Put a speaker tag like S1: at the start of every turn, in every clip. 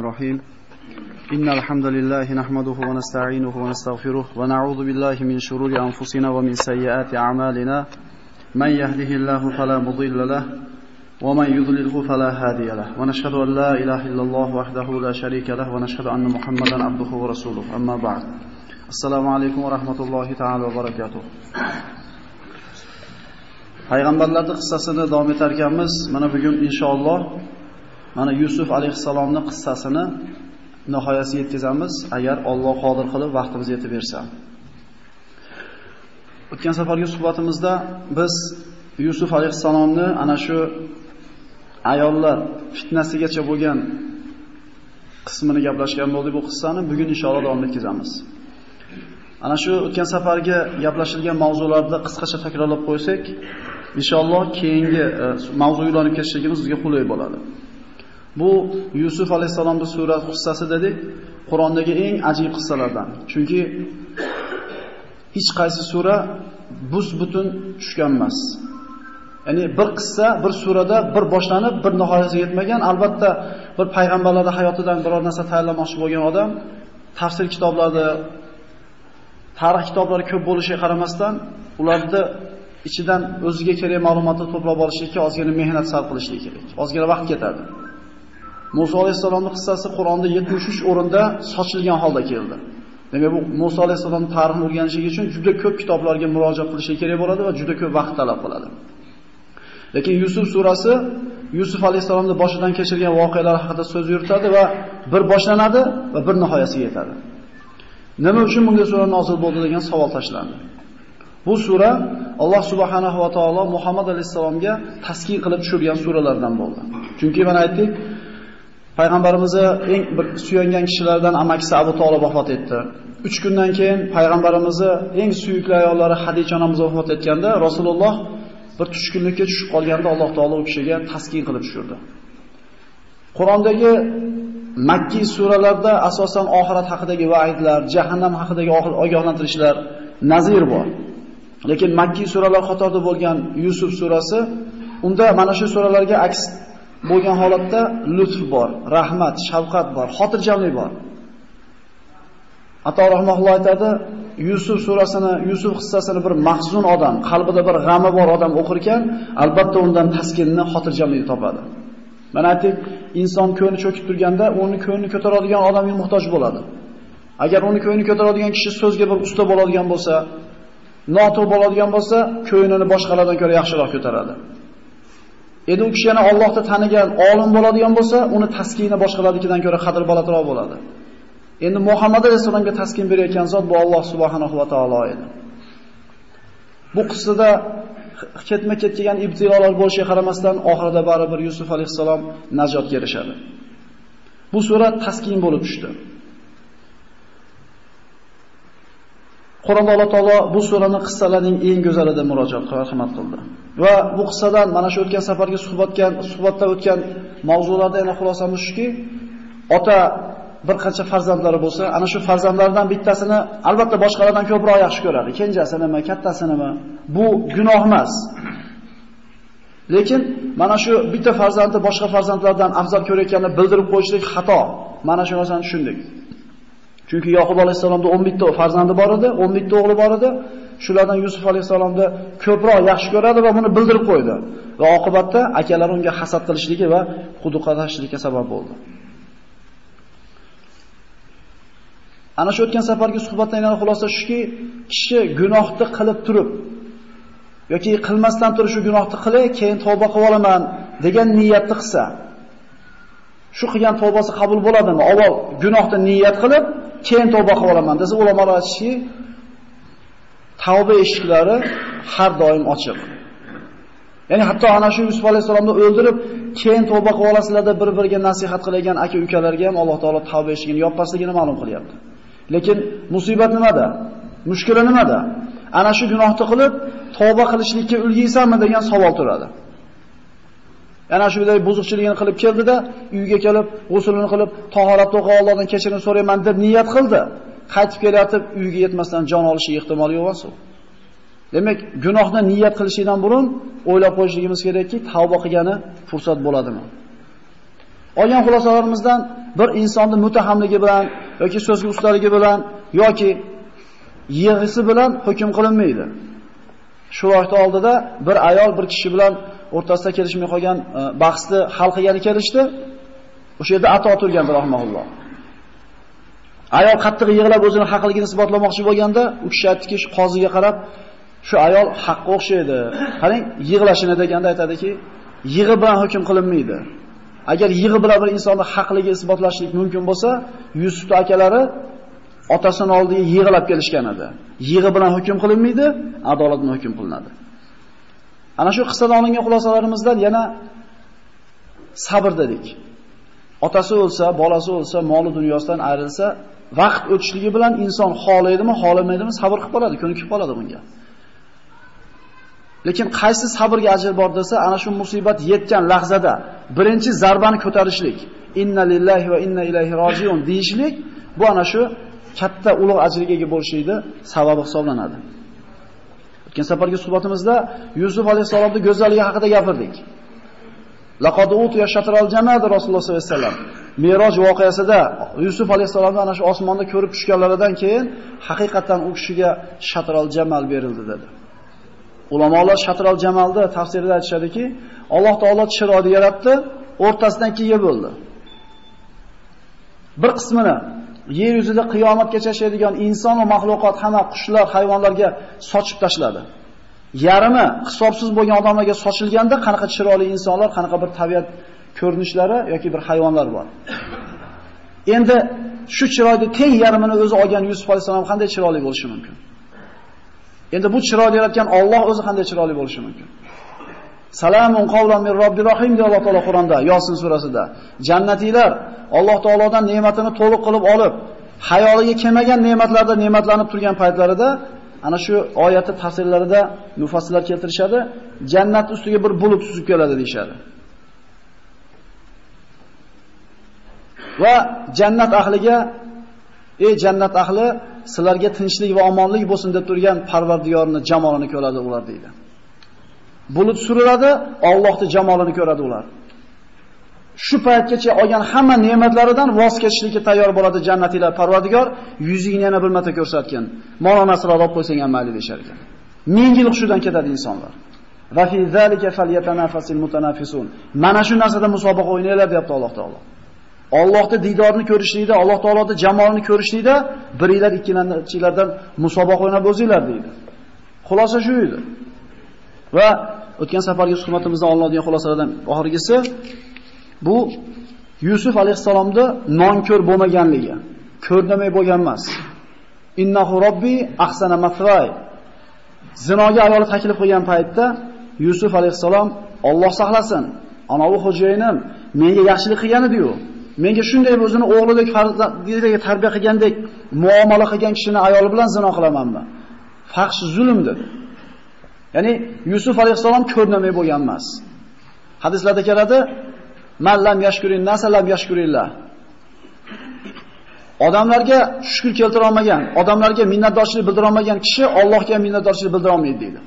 S1: الرحيم. إن الحمد لله نحمده ونستعينه ونستغفره ونعوذ بالله من شرور أنفسنا ومن سيئات أعمالنا. من يهده الله فلا مضل له ومن يضلله فلا هادي له. ونشهد أن لا إله إلا الله وحده لا شريك له ونشهد أن محمدا عبده ورسوله. أما بعد السلام عليكم ورحمة الله تعالى وبركاته. Payg'ambarlarning qissasini davom etar ekanmiz. Mana bugun inshaalloh mana Yusuf alayhissalomning qissasini nihoyasiga yetkazamiz, agar Alloh qodir qilib vaqtimiz yetib bersa. O'tgan safargi suhbatimizda biz Yusuf alayhissalomni ana shu ayollar fitnasigacha bo'lgan qismini gaplashgan bo'ldik bu qissani. Bugun inshaalloh davom etkazamiz. Ana shu o'tgan safargi gaplashilgan mavzularni qisqacha takrorlab qo'ysak, inshaalloh keyingi e, mavzuga ulanib ketishligimiz bizga qulay bo'ladi. Bu Yusuf alayhisalomning surat qissasi dedik, Qur'ondagi eng ajib qissalardan. Chunki hech qaysi sura bus butun tushgan emas. Ya'ni bir qissa bir surada bir boshlanib, bir nihoyasiga yetmagan, albatta bir payg'ambarlarning hayotidan biror narsa tayyorlamoqchi bo'lgan odam tafsir kitoblarida tarix kitoblari ko'p bo'lishiga qaramasdan, ularda ichidan o'ziga kerak ma'lumotni to'plab olishga ozgina mehnat sarf qilishligi kerak. Ozgina vaqt ketadi. Musa alayhisolamning qissasi Qur'onda 73 o'rinda sochilgan holda keldi. Demak, bu Musa alayhisolamning tarixini o'rganishlik uchun juda ko'p kitoblarga murojaat qilish kerak bo'ladi va juda ko'p vaqt talab qiladi. Lekin Yusuf surasi Yusuf alayhisolamning boshidan kechirgan voqealar haqida so'z yuritadi va bir boshlanadi va bir nihoyasiga yetadi. Nima uchun bunga sura nozil bo'ldi degan savol tashlandi. Bu sura Alloh subhanahu va taolo Muhammad alayhisalomga taskin qilib tushirgan suralardan bo'ldi. Chunki mana aytdik, payg'ambarimizni eng bir suyangan kishilardan amakisi Abu Talib vafot etdi. 3 kundan keyin payg'ambarimizni eng suyukli ayollari Hadija onamiz vafot etganda Rasululloh bir tushkunlikka tushib qolganda Alloh taolo u kishiga taskin qilib tushirdi. Qur'ondagi Makki suralarda asosan oxirat haqidagi va'idlar, jahannam haqidagi ogohlantirishlar nazir bor. Lekin Makki suralar qatorida bo'lgan Yusuf surasi unda mana shu suralarga aks bo'lgan holatda lutf bor, rahmat, shafqat bor, xotirjamlik bor. Ato rahmatulloh aytadi, Yusuf surasini, Yusuf qissasini bir mahzun odam, qalbida bir g'ami bor odam o'qir ekan, albatta undan taskinni, xotirjamlikni topadi. Mana aytdik, inson ko'ni cho'kib turganda, uni ko'nini ko'taradigan odamga muhtoj bo'ladi. Agar uni ko'nini ko'taradigan kishi so'zga bir usta bo'ladigan bo'lsa, noto'g'ri bo'ladigan bo'lsa, ko'nini boshqalardan ko'ra yaxshiroq ko'taradi. Endi u kishi yana Allohni tanigan olim bo'ladigan bo'lsa, uni taskini boshqalarnikidan ko'ra qadr balatroq bo'ladi. Endi Muhammad alayhisolamga taskin berayotgan zot bu Alloh subhanahu va taolo edi. Bu qissada ketma-ket kelgan ibtilolar bo'lishiga qaramasdan oxirida baribir Yusuf alayhisalom najotga erishadi. Bu sura taskin bo'lib tushdi. Qur'onda Alloh taolo bu suraning qissalarining eng go'zalida murojaat qilib rahmat qildi. Va bu qissadan mana shu o'tgan safarga suhbatgan, suhbatda o'tgan mavzularda yana xulosamiz shuki, ota bir qancha farzandlari bo'lsa, ana shu farzandlardan bittasini albatta boshqalardan ko'proq yaxshi ko'radi. Kenjasinimi, kattasinimi? Bu gunoh emas. Lekin mana shu bitta farzandni boshqa farzandlardan afzal ko'rayotganini bildirib qo'yishlik xato. Mana shu narsani tushundik. Chunki Yaqub alayhisalomda 11 ta farzandi bor edi, 11 ta o'g'li bor edi. Shulardan Yusuf alayhisalomni ko'proq yaxshi ko'radi va buni bildirib qo'ydi. Va oqibatda akalari unga hasad qilishligi va quduqatashlikka sabab bo'ldi. Ana shu o'tgan safargi suhbatdan yana xulosa shuki, kishi gunohni qilib turib yoki qilmasdan turib shu gunohni qilay, keyin tavba qilib olaman degan niyatni qilsa, shu qilgan tavbasi qabul bo'ladimi? Avval gunohni niyat qilib, keyin tavba qilib olaman desa, ulamolar aytishki, tavba eshiklari har doim ochiq. Ya'ni hatto ana shu Yusuf alayhisolamni o'ldirib, keyin tavba qilib olasizlar deb bir-biriga nasihat qilgan aka-ukalarga ham Alloh taolo tavba eshigini yopmasligini ma'lum qilyapti. Lekin musibat nimada? Mushkula nimada? Ana shu gunohni qilib, tavba qilishlikka ulgaysanmi degan savol turadi. Yana shunday buzuqchiligini qilib keldida, uyga kelib, g'uslini qilib, tahorat o'qib Allohdan kechirim so'rayman deb niyat qildi. Qaytib kelyotib, uyga yetmasdan jon olishi ehtimoli yo'q emas Demak, gunohni niyat qilishdan burun o'ylab qo'yishligimiz kerakki, tavba qilgani fursat bo'ladimi? Olgan xulosalarimizdan bir insonni mutahamligi bilan yoki so'zga ustaligi bilan yoki yig'isi bilan hukm qilinmaydi. Shu vaqt oldida bir ayol bir kishi bilan o'rtasida kelishmay qolgan e, bahsni hal qilgani kelishdi. O'sha yerda ato turgan rahmaulloh. Ayol qattiq yig'lab o'zini haqligini isbotlamoqchi bo'lganda, u kishi aytdiki, shu qoziga qarab, shu ayol haqqa o'xshaydi. Qarang, yig'lashini deganda aytadiki, yig'i bilan hukm qilinmaydi. Agar yig'i bilan bir insonni haqligi isbotlashlik mumkin bo'lsa, Yusuf akalari otasini oldiga yig'lab kelishgan edi. Yig'i bilan hukm qilinmaydi, adolat bilan hukm qilinadi. Ana shu qissadan olingan xulosalarimizdan yana sabr dedik. Otasi o'lsa, bolasi o'lsa, moli dunyosidan ayrilsa, vaqt o'tishligi bilan inson xohlaydimi, xohlamaydimi sabr qilib qoladi, ko'nikib qoladi bunga. Lekin qaysi sabrga ajr bor desa, ana shu musibat yetgan lahzada birinchi zarbani ko'tarishlik, inna lillahi va inna ilayhi rojiun deyishlik, bu ana shu katta ulug' ajriga ega bo'lishlikni sababi hisoblanadi. O'tgan safargi suhbatimizda Yusuf alayhisolamning go'zalligi haqida gapirdik. Laqad utiya shatral jamad Rasululloh sollallohu alayhi vasallam. Miroj voqeasida Yusuf alayhisolamni ana shu osmonda ko'rib tushganlaridan keyin haqiqatan u kishiga shatral jamal berildi dedi. Ulamolar shatral jamalda tafsirida aytishadiki, Alloh taolo chiroyli yaratdi, o'rtasidan ikkiga bo'ldi. Bir qismini yer yuzida qiyomatgacha yashaydigan inson va mahluqot hamma qushlar, hayvonlarga sochib tashladi. Yarimi hisobsiz bo'lgan odamlarga sochilganda qanaqa chiroyli insonlar, qanaqa bir tabiat ko'rinishlari yoki bir hayvonlar bor. Endi shu chiroyli teng yarmini o'zi olgan Yusuf alayhisalom qanday chiroyli bo'lishi mumkin? Endi bu chiroyli yaratgan Alloh o'zi qanday chiroyli bo'lishi mumkin? Salamun qawlan min robbir rohim deydi Alloh taolo Qur'onda, Yosin surasida. Jannatiylar Alloh taolodan ne'matini to'liq qilib olib, hayoliga kelmagan ne'matlarda ne'matlanib turgan paytlarida ana shu oyatni tafsirlarida mufassirlar keltirishadi, jannat ustiga bir bulut suzib keladi deyshadi. Va jannat ahliga ey jannat ahli, sizlarga tinchlik va omonlik bo'lsin deb turgan Parvardigorning jamolini ko'radi ular deydi. Bulut suriladi, Allohning jamolini ko'radi ular. Shu paytgacha olgan hamma ne'matlaridan voz kechishlikka tayyor bo'ladi jannatiylar Parvardigor, yuzingni yana bir marta ko'rsatgan. Mol onasini olib qo'ysang ham mayli deshar ekan. Ming yil hushidan ketadi insonlar. Va fi zalika falyatanafasil mutanafisun. Mana shu narsada musobaqa o'ynanglar deyapti Alloh taolo. Allohni diydorini ko'rishlikda, Alloh taoloning jamolini ko'rishlikda biringlar ikkilanchilardan musobaqa o'ynab o'zinglar deydi. Xulosa shu edi. Va o'tgan safargi suhbatimizdan olinadigan xulosalardan oxirgisi bu Yusuf alayhisalomda nonko'r bo'lmaganligi, ko'rnamay bo'lgan emas. Innahu robbi ahsana mafray. Zinoga ayol taklif qilgan paytda Yusuf alayhisalom Alloh saqlasin, anavi xo'jayinim menga yaxshilik qilgan edi-yu. Menga shunday o'zini o'g'lidek farzandiga tarbiya qilgandek muomala qilgan kishini ayoli bilan zino qilamanmi? Fahsh zulm dedi. Ya'ni Yusuf alayhisalom ko'rnamay bo'lgan emas. Hadislarda keladi, "Man lam yashkurin nasa lam yashkurillah." Odamlarga shukr keltira olmagan, odamlarga minnatdorchilik bildira olmagan kishi Allohga ham minnatdorchilik bildira olmaydi deydi.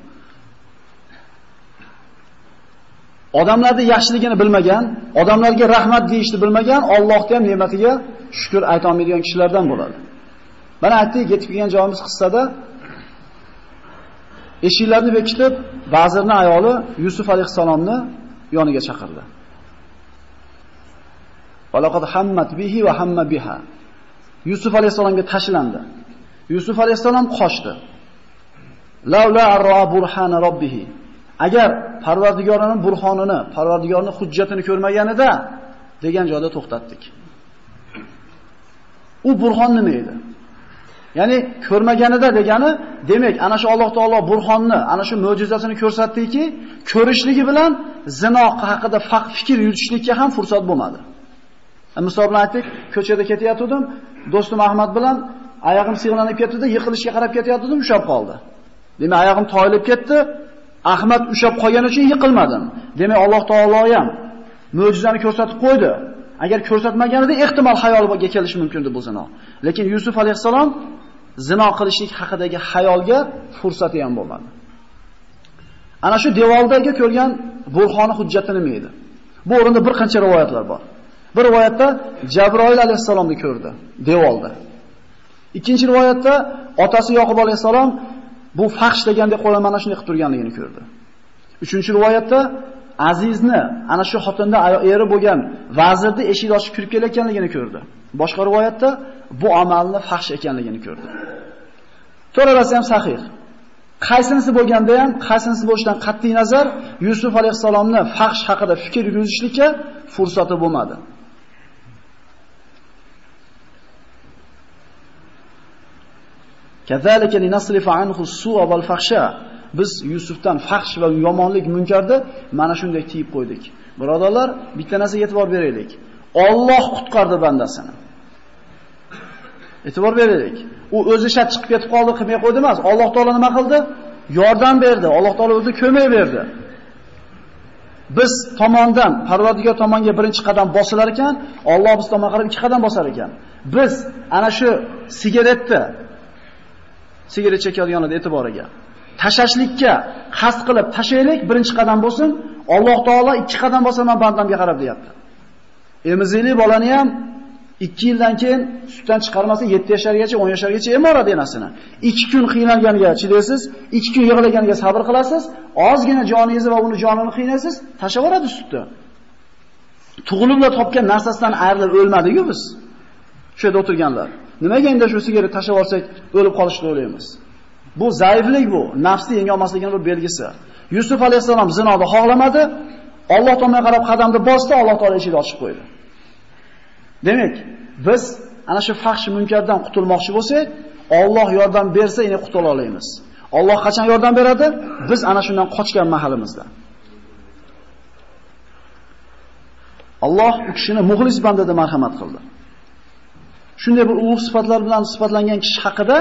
S1: Odamlarning yaxshiligini bilmagan, odamlarga rahmat deyishni bilmagan, Allohga ham ne'matiga shukr ayta olmaydigan kishilardan bo'ladi. Mana aytdik, yetib kelgan joyimiz qissada eshiklarni bekitib, vazirning ayoli Yusuf alayhisalomni yoniga chaqirdi. Walaqad hammat bihi va hamma biha. Yusuf alayhisalomga tashlandi. Yusuf alayhisalom qochdi. Laula arra burhana robbihi. Agar Parvardigorining burxonini, Parvardigorning hujjatini ko'rmaganida degan joyda to'xtatdik. U burxon nima edi? Ya'ni ko'rmaganida degani, demak, ana shu Alloh taolo burxonni, ana shu mo'jizasini ko'rsatdiki, ko'rishligi bilan zino haqida faqt fikr yuritishlikka ham fursat bo'lmadi. E, misol bilan aytdik, ko'chada ketayotgandim, do'stim Ahmad bilan oyog'im sig'lanib ketdi, yiqilishga qarab ketayotgandim, ushab qoldi. Demak, oyog'im toyilib ketdi, Ahmad ushab qolgani uchun yiqilmadim. Demak, Alloh taolo ham mo'jizani ko'rsatib qo'ydi. Agar ko'rsatmaganida ehtimol xayoliga kelishi mumkin edi bu zino. Lekin Yusuf alayhisalom zino qilishlik haqidagi xayolga fursati ham bo'lmadi. Ana shu devordagi ko'rgan burxoni hujjati nima edi? Bu o'rinda bir qancha rivoyatlar bor. Bir rivoyatda Jabroil alayhisalomni ko'rdi devorda. Ikkinchi rivoyatda otasi Yoqub alayhisalom bu faxsh degandek qo'lini mana shunday qilib turganligini ko'rdi. Uchinchi rivoyatda Azizni ana shu xotinda eri bo'lgan vazirni eshik ochib kirib kelayotganligini ko'rdi. Boshqa rivoyatda bu amalni fahsh ekanligini ko'rdi. To'ralasi ham sahih. Qaysinisi bo'lganda ham, qaysinisi bo'lishidan qat'iy nazar Yusuf alayhisalomni fahsh haqida fikr yuritishlikka fursati bo'lmadi. Kazalika linasrifa anhu as-su'a wal fahsha. Biz Yusufdan fahsh va yomonlik munkarni mana shunday tiyib qo'ydik. Birodarlar, bitta narsaga e'tibor beraylik. Alloh qutqardi bandasini. E'tibor beraylik. U o'zi shat chiqib ketib qoldi, qilmay qo'ydi emas. Alloh taolo nima qildi? Yordam berdi. Alloh taolo o'zi ko'mak berdi. Biz tomondan, Parvardigor tomonga birinchi qadam bosilar ekan, Alloh biz tomonga qarab ikki qadam bosar ekan. Biz ana shu sigaretni sigaret chekayotganida e'tiboriga. Tashashlikka qasd qilib tashaylik, birinchi qadam bo'lsin. Alloh taolo ikki qadam bosaman bandamga qarab deyapti. Emizikli bolani ham 2 yildan keyin sutdan chiqarmasa 7 yoshargacha, 10 yoshargacha emoradi enasini. 2 kun qiynalganiga chidaysiz, 2 kun yig'laganiga sabr qilasiz, ozgina joningizni va uni jonini qiynaysiz, tashlab yuboradi sutni. Tug'ilibda topgan narsasidan ayrilib o'lmadiku biz. Shu yerda o'tirganlar. Nimaga endi shu sigaret tashlab olsak o'lib qolishni o'ylaymiz? Bu zaiflik bu, nafsni yenga olmasligining bir belgisi. Yusuf alayhisalom zinoni xohlamadi, Alloh tomoniga qarab qadamni bosdi, Alloh taolo eshikni ochib qo'ydi. Demak, biz ana shu fahsh munkardan qutulmoqchi bo'lsak, Alloh yordam bersa, yana qutula olamiz. Alloh qachon yordam beradi? Biz ana shundan qochgan mahalimizda. Alloh u kishini muxlis banda deb marhamat qildi. Shunday bir ulug' sifatlar bilan sifatlangan kishi haqida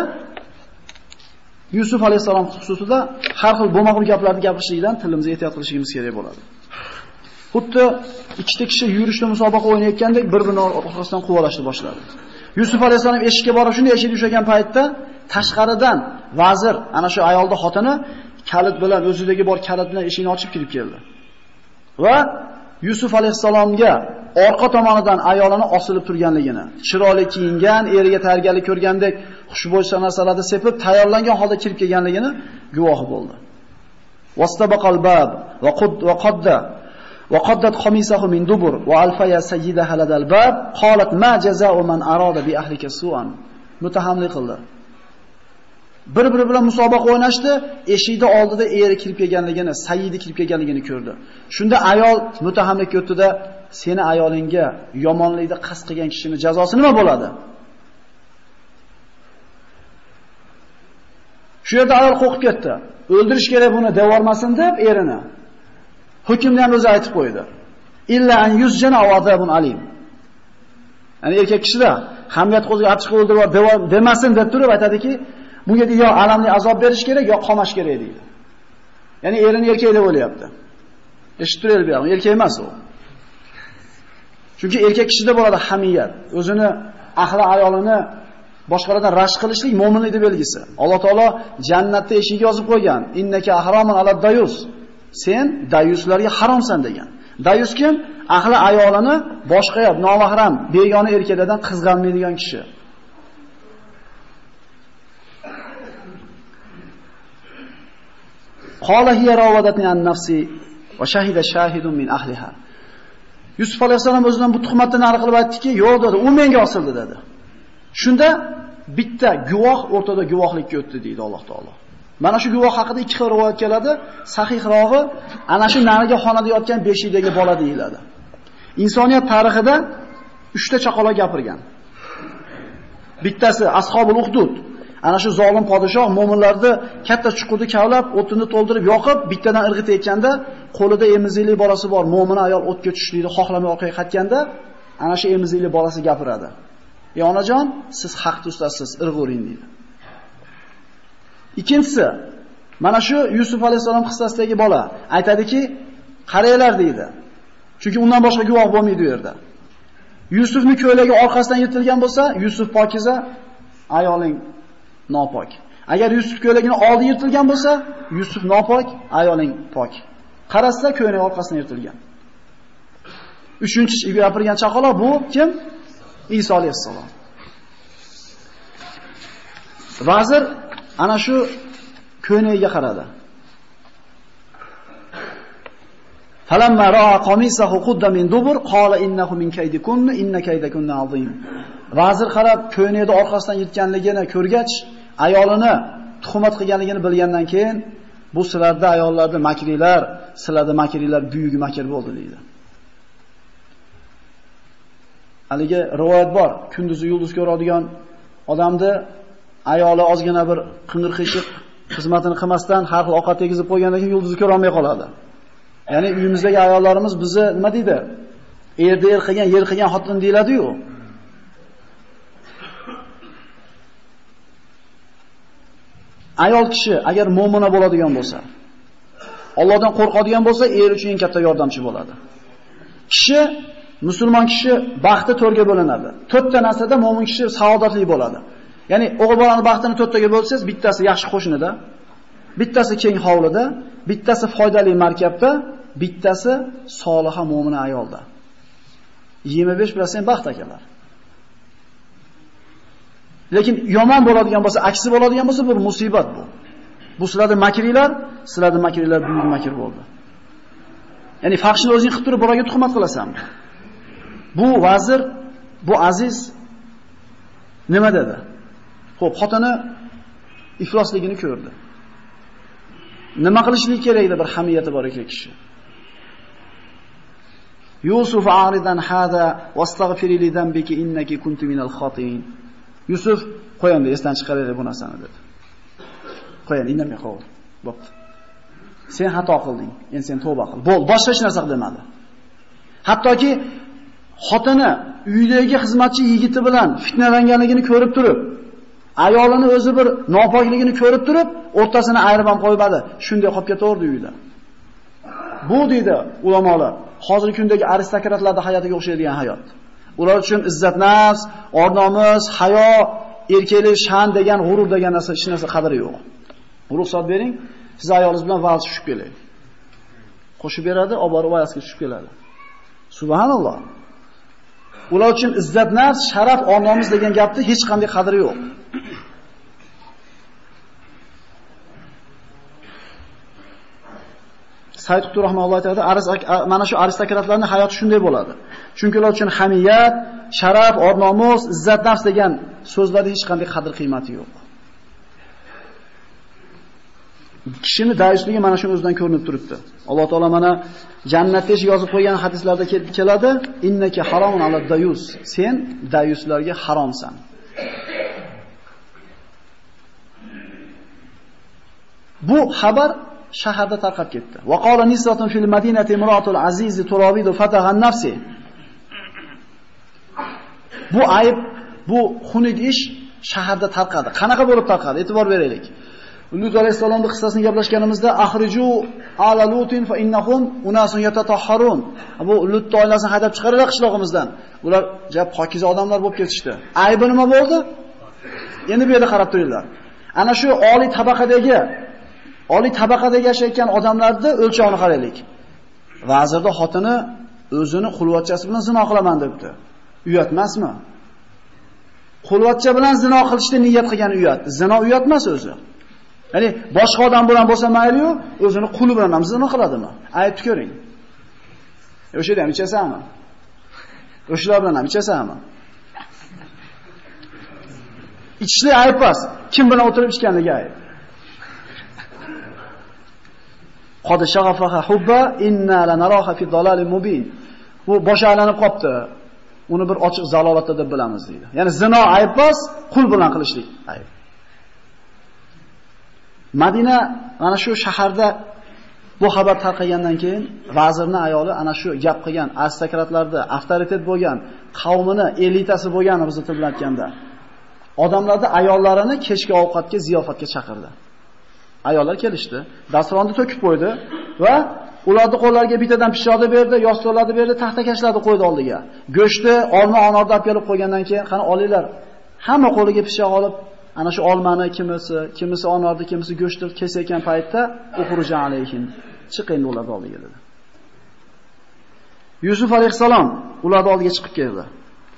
S1: Yusuf alayhisalom xususida har xil bo'lmag'ur gaplarni gapirishlikdan tilimizni ehtiyot qilishimiz kerak bo'ladi. Xuddi ikkita kishi yurishda musobaqa o'ynayotgandek bir-birini orqasidan quvalashni boshladi. Yusuf alayhisalom eshikka borib shunday eshikni ushlagan paytda tashqaridan vazir, ana shu ayolda xotini kalit bilan o'zidagi bor kalit bilan eshikni ochib kirib keldi. Va Yusuf alayhisalomga orqa tomonidan ayolini osilib turganligini, chiroyli kiyingan, eriga tayyorgarlik ko'rgandek xushbo'y narsalarni sepib tayyorlangan holda kirib kelganligini guvohi bo'ldi. Vastabaqal bab va qud va qadda وقدت قميصه من دبر وألفيا سيدها لدى الباب قالت ما جزاء من أراد بأهلك سوءا mutahamlik qildi. Bir-biri bilan musobaqa o'ynashdi, eshikda oldida eri kirib kelganligini, sayyidi kirib kelganligini ko'rdi. Shunda ayol mutahamlikka o'tdi-da, seni ayolingga yomonlikni qasd qilgan kishining jazosi nima bo'ladi? Shu yerda ayol qo'rqib ketdi. O'ldirish kerak buni devormasin deb erini. Hukmni ham o'zi aytib qo'ydi. Illa an yuzjana azabun alim. Ya'ni erkak kishida hamiyat qo'ziga achchiq o'ldirib demasin deb turib aytadiki, bunga yo alamli azob berish kerak, yo qomash kerak deydi. Ya'ni erini erkak deb o'ylayapti. Eshitib turaylik bu erkak emas u. Chunki erkak kishida bo'ladi hamiyat, o'zini ahli ayolini boshqalardan rashq qilishlik mo'minlikning belgisi. Alloh taolo jannatda eshik yozib qo'ygan. Innaka ahromun ala dayus. Sen dayuslarga haromsan degan. Dayus kim? Ahli ayolini boshqa nomahram, begona erkaklardan qizg'anmaydigan kishi. Qala hiya rawadatni an nafsi va shahida shahidun min ahliha. Yusuf alayhisalom o'zidan bu tuhmatni nari qilib aytdiki, "Yo'q" dedi, "U menga osildi" dedi. Shunda bitta guvoh o'rtada guvohlikka o'tdi deydi Alloh taolo. Mana shu guvoh haqida ikki xil rivoyat keladi. Sahihrog'i ana shu nariga xonada yotgan beshikdagi bola deyiladi. Insoniyat tarixida 3 ta chaqaloq gapirgan. Bittasi Ashobul Uhdud. Ana shu zolim podshoh mo'minlarni katta chuqurni kavlab, o'tini to'ldirib yoqib, bittadan irg'itayotganda, qo'lida emizikli bolasi bor, mo'min ayol o'tga tushishlikni xohlamay orqaga qaytganda, ana shu emizikli bolasi gapiradi. "Ey onajon, siz haqda ustasiz, irg'uring" deydi. Ikkinchisi, mana shu Yusuf alayhisalom qissasidagi bola aytadiki, qaranglar deydi. Chunki undan boshqa guvoh bo'lmaydi u yerda. Yusufning ko'ylagi orqasidan yirtilgan bo'lsa, Yusuf pokiza, ayoling nopok. Agar Yusuf ko'ylagini oldi yirtilgan bo'lsa, Yusuf nopok, ayoling pok. Qarasa ko'ylagi orqasidan yirtilgan. Uchinchi gapirgan chaqaloq bu kim? Iso alayhissalom. Vazir ana shu ko'ynagiga qaradi. Falamma ra'a qamisahu qudda min dubur qala innahu min kaydikunna inna kaydakunna azim. Vazir qarab ko'ynakni orqasidan yirtganligini ko'rgach, ayolini tuhmat qilganligini bilgandan keyin bu sizlarda ayollarda makrilar, sizlarda makrilar buyuk makr bo'ldi deydi. Haligi rivoyat bor, kunduzi yulduz ko'radigan odamni ayoli ozgina bir qing'ir qishiq xizmatini qilmasdan har xil ovqat tegizib qo'ygandan keyin yulduzni ko'ra olmay qoladi. Ya'ni uyimizdagi ayollarimiz bizni nima deydi? Erda er qilgan, yer qilgan xotin deyiladi-yu. Ayol kishi agar mu'mina bo'ladigan bo'lsa, Allohdan qo'rqadigan bo'lsa, er uchun eng katta yordamchi bo'ladi. Kishi musulmon kishi baxti to'rga bo'linadi. To'rtta narsada mu'min kishi saodatli bo'ladi. Ya'ni o'g'il bolaning baxtini to'rttaga bo'lsangiz, bittasi yaxshi qo'shnida, bittasi keng hovlida, bittasi foydali markabda, bittasi soliha mu'min ayolda. 25% baxt akalar. Lekin yomon bo'ladigan bo'lsa, aksi bo'ladigan bo'lsa, bu musibat bu. Bu sizlarning makrilar, sizlarning makrilar buyuk makr bo'ldi. Ya'ni faxshni o'zing qilib turib bolaga tuhmat qilasanmi? Bu vazir, bu aziz nima dedi? Xo'p, xotini iflosligini ko'rdi. Nima qilishlik kerak edi bir hamiyati bor ekan kishi. Yusuf aridan hada wastaghfiri li dambiki innaki kunti minal khotin. Yusuf qo'yandi, esdan chiqaraylik bu narsani dedi. Qo'yandi, indamay qoldi. Bo'pti. Sen xato qilding, endi sen tavba qil. Bo'l, boshqa hech narsa demadi. Hattoki xotini uydagi xizmatchi yigiti bilan fitnalanganligini ko'rib turib, ayolini o'zi bir nopokligini ko'rib turib, o'rtasini ayirib ham qo'ymadi. Shunday qolib ketaverdi uyda. Bu dedi ulamolar, hozirgi kundagi aristokratlarning hayotiga o'xshaydigan hayot. Ular uchun izzat nafs, or-nomus, hayo, erkaklik, shan degan g'urur degan narsa hech narsa qadri yo'q. Ruxsat bering, siz ayolingiz bilan vals tushib keling. Qo'shib beradi, olib borib tushib keladi. Subhanalloh. Ular uchun izzat nafs, sharaf, onomiz degan gapni hech qanday qadri yo'q. Said Qutb rahmallohu aytadi, mana shu aristokratlarning hayoti shunday bo'ladi. Chunki ular uchun hamiyat, sharaf, or-nomus, izzat nafs degan so'zlarda hech qanday qadr-qiymati yo'q. Kishini dayusligi mana shu o'zidan ko'rinib turibdi. Alloh taolo mana jannatda yozib qo'ygan hadislarda keladi, innaka haromun ala dayus. Sen dayuslarga haromsan. Bu xabar shaharda tarqab ketdi. Va qala nisratun fil madinati imratul aziz turabidu fataha nafsi. Bu ayb, bu xunuk ish shaharda tarqadi. Qanaqa bo'lib tarqadi? E'tibor beraylik. Lut alayhisolamning qissasini gaplashganimizda axriju ala lutin fa innahum unasun yatatahharun. Bu Lut oilasini haydab chiqaringlar qishlog'imizdan. Ular jab pokiza odamlar bo'lib ketishdi. Aybi nima bo'ldi? Endi bu yerda qarab turinglar. Ana shu oliy tabaqadagi oliy tabaqadagi yashayotgan odamlarni o'lchovini qaraylik. Vazirda xotini o'zini qulvatchasi bilan zino qilaman debdi. Uyat emasmi? Qulvatcha bilan zino qilishni niyat qilgan uyat. Zino uyat emas o'zi. Ya'ni boshqa odam bilan bo'lsa mayli-yu, o'zini quli bilan ham zina qiladimi? Aytib ko'ring. E, o'sha yerda ham ichasanmi? O'shalar bilan ham ichasanmi? Ichishlik ayb emas. Kim bilan o'tirib ichganligi ayb. Qad shaghafaha hubba inna lanaraha fi dalalin mubin. Bu boshi aylanib qopti. Uni bir ochiq zalolatda deb bilamiz deydi. Ya'ni zino ayb emas, qul bilan qilishlik ayb. Madina mana shu shaharda bu xabar tarqagandan keyin vazirni ayoli ana shu gap qilgan aristokratlarda avtoritet bo'lgan qavmini elitasi bo'lgan til bilan aytganda odamlarni ayollarini kechki ovqatga ziyofatga chaqirdi. Ayollar kelishdi, dasturxonni to'kib qo'ydi va ularni qo'llariga bittadan pishoqni berdi, yostiqlarni berdi, taxtakashlarni qo'ydi oldiga. Go'shtni olma anorni olib kelib qo'ygandan keyin qani olinglar. Hamma qo'liga pishoq olib, ana shu olmani kimisi, kimisi onorni, kimisi go'shtni kesayotgan paytda uxruja alayhim. Chiqing ularni oldiga dedi. Yusuf alayhisalom ularni oldiga chiqib keldi.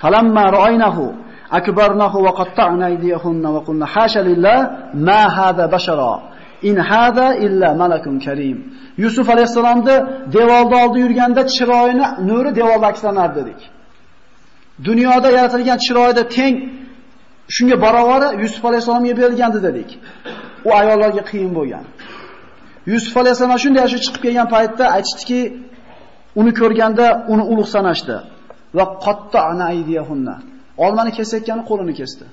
S1: Falamma ra'aynahu akbarnahu va qatta'na aydiyahunna va qulna hasha lillah ma hada bashara in hada illa malakun karim. Yusuf alayhisalomni devorda oldi yurganda chiroyini nuri devorda akslanardi dedik. Dunyoda yaratilgan chiroyda teng shunga baravara Yusuf alayhisolamga berilgandi dedik. U ayollarga qiyin bo'lgan. Yusuf alayhisolam shunday shu chiqib kelgan paytda aytishdiki, uni ko'rganda uni ulug' sanashdi va qatta'na aydiyahunna. Olmani kesayotgani qo'lini kesdi.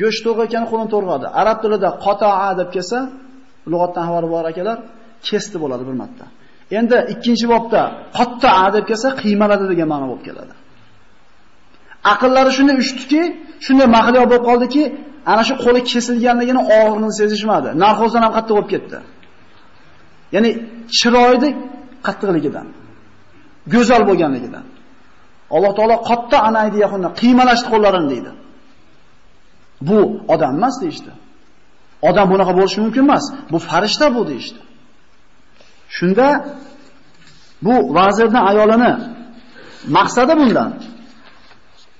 S1: Go'sht to'g'ayotgani qo'lini to'g'radi. Arab tilida qata'a deb kelsa, lug'atdan xabari bor akalar, kesdi bo'ladi bir marta. Endi ikkinchi bobda qatta'a deb kelsa, qiymaladi degan ma'no bo'lib keladi. Aqllari shunday uchdiki, shunday mahliyo bo'lib qoldiki, ana shu qo'li kesilganligini og'irini sezishmadi. Narxozdan ham qattiq bo'lib ketdi. Ya'ni chiroyli qattiqligidan, go'zal bo'lganligidan. Alloh taolo qatta anaydiyahunna qiymalashdi qo'llarini deydi. Bu odam emas deydi. Odam bunaqa bo'lishi mumkin emas. Bu farishta bu deydi. Shunda bu vazirning ayolini maqsadi bundan.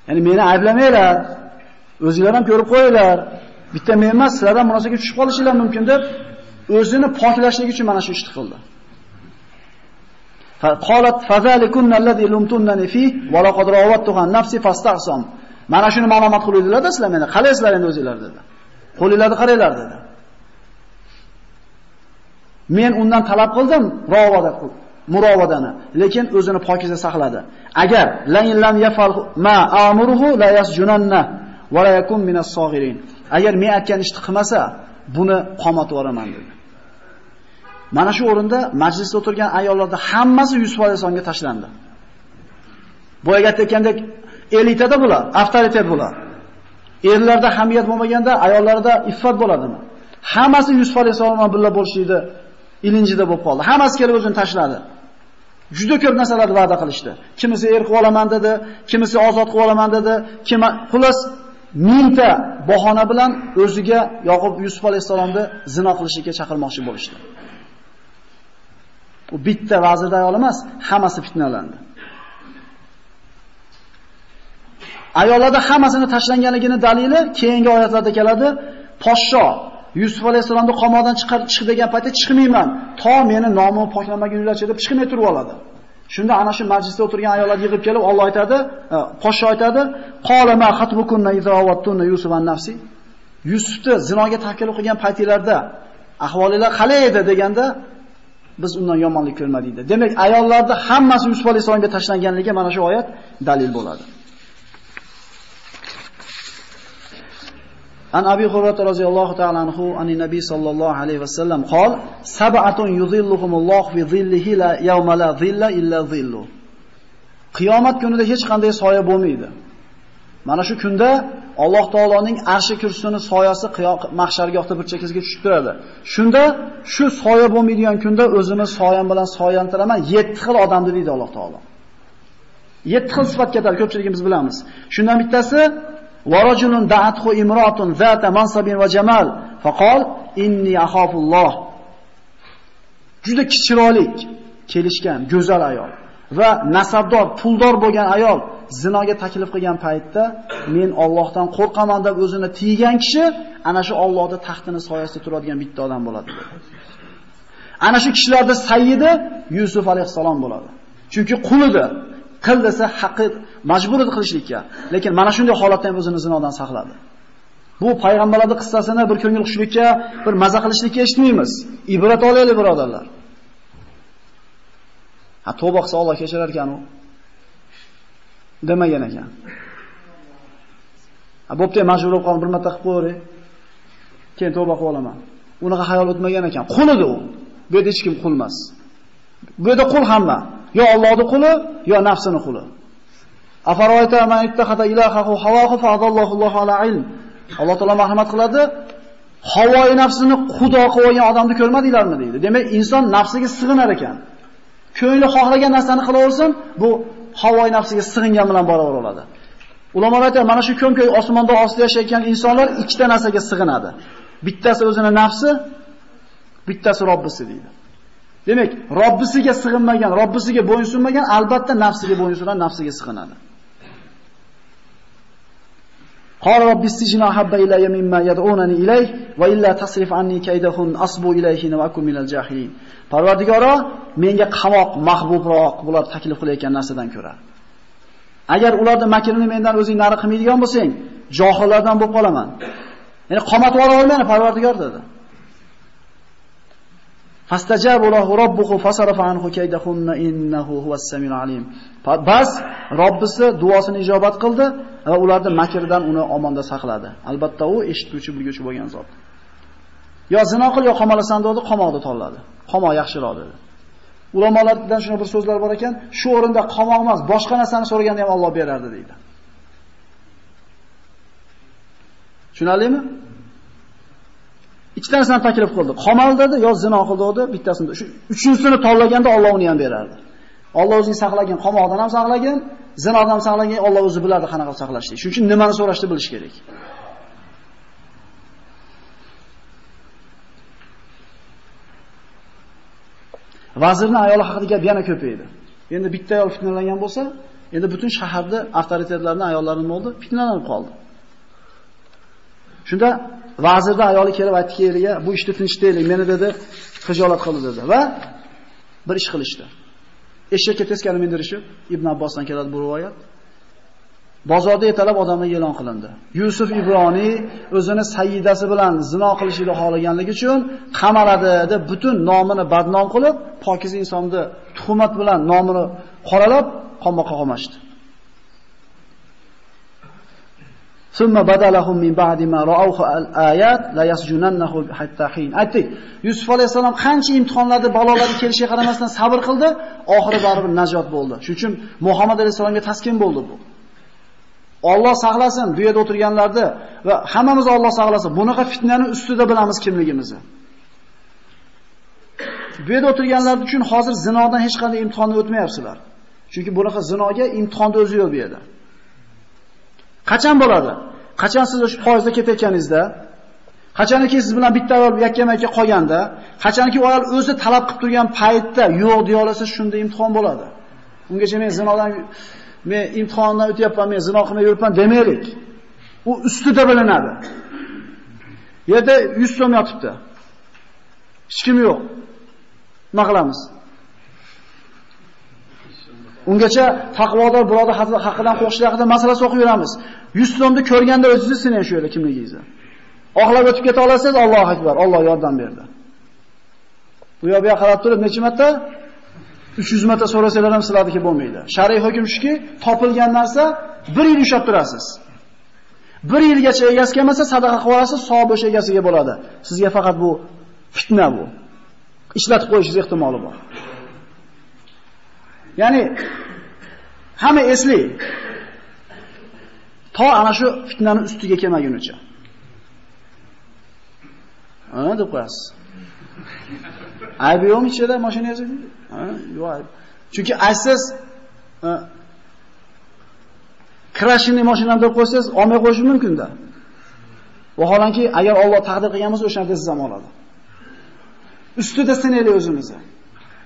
S1: Ya'ni meni ayblamanglar, o'zingizlar ham ko'rib qo'yinglar. Bitta men emas, sizlardan munosabatga tushib qolishinglar mumkin deb o'zini poklashlik uchun mana shu ishni qildi. Qalat fazalikunna allazi lumtunnani fi va laqad rawattuha nafsi fastahsam. Mana shuni ma'lumot qiluvdilar-da sizlar meni. Qalaysizlar endi o'zingizlar dedi. Qo'linglarni qaranglar dedi. Men undan talab qildim ravada murovadani, lekin o'zini pokiza saqladi. Agar la yafal ma amuruhu la yasjunanna va la yakun minas sog'irin. Agar men aytgan ishni qilmasa, buni qomatib yuboraman dedi. Mana shu o'rinda majlisda o'tirgan ayollarda hammasi 100% songa tashlandi. Boyaga aytgandek elitada bular, avtoritet bular. Erlarda hamiyat bo'lmaganda ayollarda iffat bo'ladimi? Hammasi Yusuf alayhisolam bilan bo'lishdi, ilinjida bo'lib qoldi. Hammasi kelib o'zini tashladi. Juda ko'p narsalarni va'da qilishdi. Kimisi er qilib olaman dedi, kimisi ozod qilib olaman dedi, kim xullas mingta bahona bilan o'ziga Yaqub Yusuf alayhisolamni zina qilishga chaqirmoqchi bo'lishdi. U bitta vazirda ayol emas, hammasi fitnalandi. Ayollarda hammasini tashlanganligini dalili keyingi oyatlarda keladi. Poshsho Yusuf alayhisolamni qamoqdan chiqarib chiq degan paytda chiqmayman, to meni nomim poklamagunlarcha deb chiqmay turib oladi. Shunda ana shu majlisda o'tirgan ayollar yig'ib kelib Alloh aytadi, e, poshsho aytadi, "Qolama xatbukunna khatbukunna awattunna Yusuf an nafsi?" Yusufni zinoga taklif qilgan paytinglarda ahvolinglar qalay edi deganda biz undan yomonlik ko'rmadik dedi. Demak, ayollarda hammasi Yusuf alayhisolamga tashlanganligi mana shu oyat dalil bo'ladi. An Abi Hurrah radhiyallohu ta'ala anhu ani Nabiy sallallohu alayhi vasallam qol sab'atun yuzilluhumulloh fi zillihi la yawma la zilla illa zillu. Qiyomat kunida hech qanday soya bo'lmaydi. Mana shu kunda Alloh taoloning arshi kursini soyasi mahshargohda bir chekkasiga tushib turadi. Shunda shu soya bo'lmaydigan kunda o'zini soyam bilan soyantiraman 7 xil odamni deydi Alloh taolo. 7 xil sifat ketadi, ko'pchiligimiz bilamiz. Shundan bittasi ورجل دعته امرأة ذات منصب وجمال فقال inni axofulloh juda chiroylik kelishgan go'zal ayol va nasabdor puldor bo'lgan ayol zinoga taklif qilgan paytda men Allohdan qo'rqaman deb o'zini tiygan kishi ana shu Allohning taxtini soyasida turadigan bitta odam bo'ladi ana shu kishilarda sayyidi Yusuf alayhisalom bo'ladi chunki qulidir qil desa haqqi majbur edi qilishlikka. Lekin mana shunday holatda ham o'zini zinodan saqladi. Bu payg'ambarlarning qissasini bir ko'ngil xushlikka, bir maza qilishlikka eshitmaymiz. Ibrat olaylik birodarlar. Ha tavba qilsa Alloh kechirar ekan u. Demagan ekan. Ha bo'pti, majbur bo'lib qoldim, bir marta qilib qo'yray. Keyin tavba qilib olaman. Unaqa hayol o'tmagan ekan. Qul edi u. Bu yerda hech kim qulmas. Bu yerda qul hamma. Yo Allohning quli, yo nafsini quli. Afaroyta man ittakhada ilahahu hawahu fa'adallohu Allohu ala ilm. Alloh taolo marhamat qiladi. Havoi nafsini xudo qilib olgan odamni ko'rmadinglarmi deydi. Demak, inson nafsiga sig'inar ekan. Ko'ngli xohlagan narsani qilaversin, bu havoi nafsiga sig'ingan bilan boraveradi. Ulamolar aytadi, mana shu ko'm-ko'y osmonda ostida yashayotgan insonlar ikkita narsaga sig'inadi. Bittasi o'zini nafsi, bittasi Robbisi deydi. Demak, Robbisiga sig'inmagan, Robbisiga bo'yinsunmagan albatta nafsiga bo'yinsunar, nafsiga sig'inadi. Qara Robbi habba ilayya mimma yad'unani ilayh va illa tasrif anni kaydahun asbu ilayhi va akum minal jahilin. Parvardigoro menga qamoq mahbubroq bular taklif qilayotgan narsadan ko'ra. Agar ularda makrini mendan o'zing nari qilmaydigan bo'lsang, johillardan bo'lib qolaman. Ya'ni qomat vora olmayman Parvardigor dedi. Fastajabu lahu robbuhu fasarafa anhu kaydahunna innahu huwas samiul alim. Bas Robbisi duosini ijobat qildi va ularni makrdan uni omonda saqladi. Albatta u eshituvchi, bilguvchi bo'lgan zot. Yo zino qil, yo qamalasan dedi, qamoqda tanladi. Qamoq yaxshiroq dedi. Ulamolardan shuna bir so'zlar bor ekan, shu o'rinda qamoq emas, boshqa narsani so'raganda ham Alloh berardi deydi. Tushunarlimi? Ikkita narsani taklif qildi. Qamal dedi, yo zino qildi dedi, bittasini. Shu uchinchisini tanlaganda Alloh uni ham berardi. Alloh o'zini saqlagan qamoqdan ham saqlagan, zinodan ham saqlagan, Alloh o'zi biladi qanaqa saqlashni. Shuning uchun nimani so'rashni bilish kerak. Vazirni ayoli haqida gap yana ko'paydi. Endi bitta ayol fitnalangan bo'lsa, endi butun shaharda avtoritetlarning ayollari nima bo'ldi? Fitnalanib qoldi. Shunda vazirda ayoli kelib aytdi eriga, bu ishni tinchitaylik, meni dedi, xijolat qildi dedi va bir ish qilishdi. Eshakka teskari mindirishib, Ibn Abbosdan keladi bu rivoyat. Bozorda yetalab odamga e'lon qilindi. Yusuf Ibroniy o'zini sayyidasi bilan zino qilishini xohlaganligi uchun qamaladi deb butun nomini badnom qilib, pokiz insonni tuhmat bilan nomini qoralab qamoqqa qamashdi. Summa badalahum min ba'di ma ra'awhu al-ayat la yasjunannahu hatta hin. Aytdik, Yusuf alayhisalom qancha imtihonlarda, balolarga kelishiga qaramasdan sabr qildi, oxiri baribir najot bo'ldi. Shuning uchun Muhammad alayhisalomga taskin bo'ldi bu. Alloh saqlasin bu yerda o'tirganlarni va hammamiz Alloh saqlasin. Bunaqa fitnani ustida bilamiz kimligimizni. Bu yerda o'tirganlar uchun hozir zinodan hech qanday imtihonni o'tmayapsizlar. Chunki bunaqa zinoga imtihonda o'zi yo'q bu yerda. Qachon bo'ladi? Qachon siz o'sha foizda ketayotganingizda, qachonki siz bilan bitta ayol yakkama-yakka qolganda, qachonki u ayol o'zi talab qilib turgan paytda yo'q deya olasiz, shunda imtihon bo'ladi. Ungacha men zinodan men imtihondan o'tyapman, men zino qilmay yuribman demaylik. U ustida bilinadi. Yerda 100 so'm yotibdi. Hech kim yo'q. Nima qilamiz? Ungacha taqvodor birodar haqidan qo'rqishlar haqida masalasi o'qib yuramiz. 100 so'mni ko'rganda o'zingizni sinang shu yerda kimligingizni. Oxlab o'tib keta olasiz, Alloh akbar, Alloh yordam berdi. Bu yoqqa qarab turib necha marta 300 marta so'rasalar ham sizlarniki bo'lmaydi. Shariy hukm shuki, topilgan narsa 1 yil ushlab turasiz. 1 yilgacha egasi kelmasa sadaqa qilib olasiz, savob o'sha egasiga bo'ladi. Sizga faqat bu fitna bu. Ishlatib qo'yishingiz ehtimoli bor. Ya'ni hamma esli. To ana shu fitnaning ustiga kelmagunicha. Ana deb qo'yasiz. Aybi yo'qmi ichida mashinangizda? Ha, yo'q. Chunki aysiz krashini mashinamda qo'ysangiz, olmay qo'yish mumkin-da. Vaholanki, agar Alloh taqdir qilgan bo'lsa, o'shanda siz ham oladi. Ustida sinaylik o'zimizni.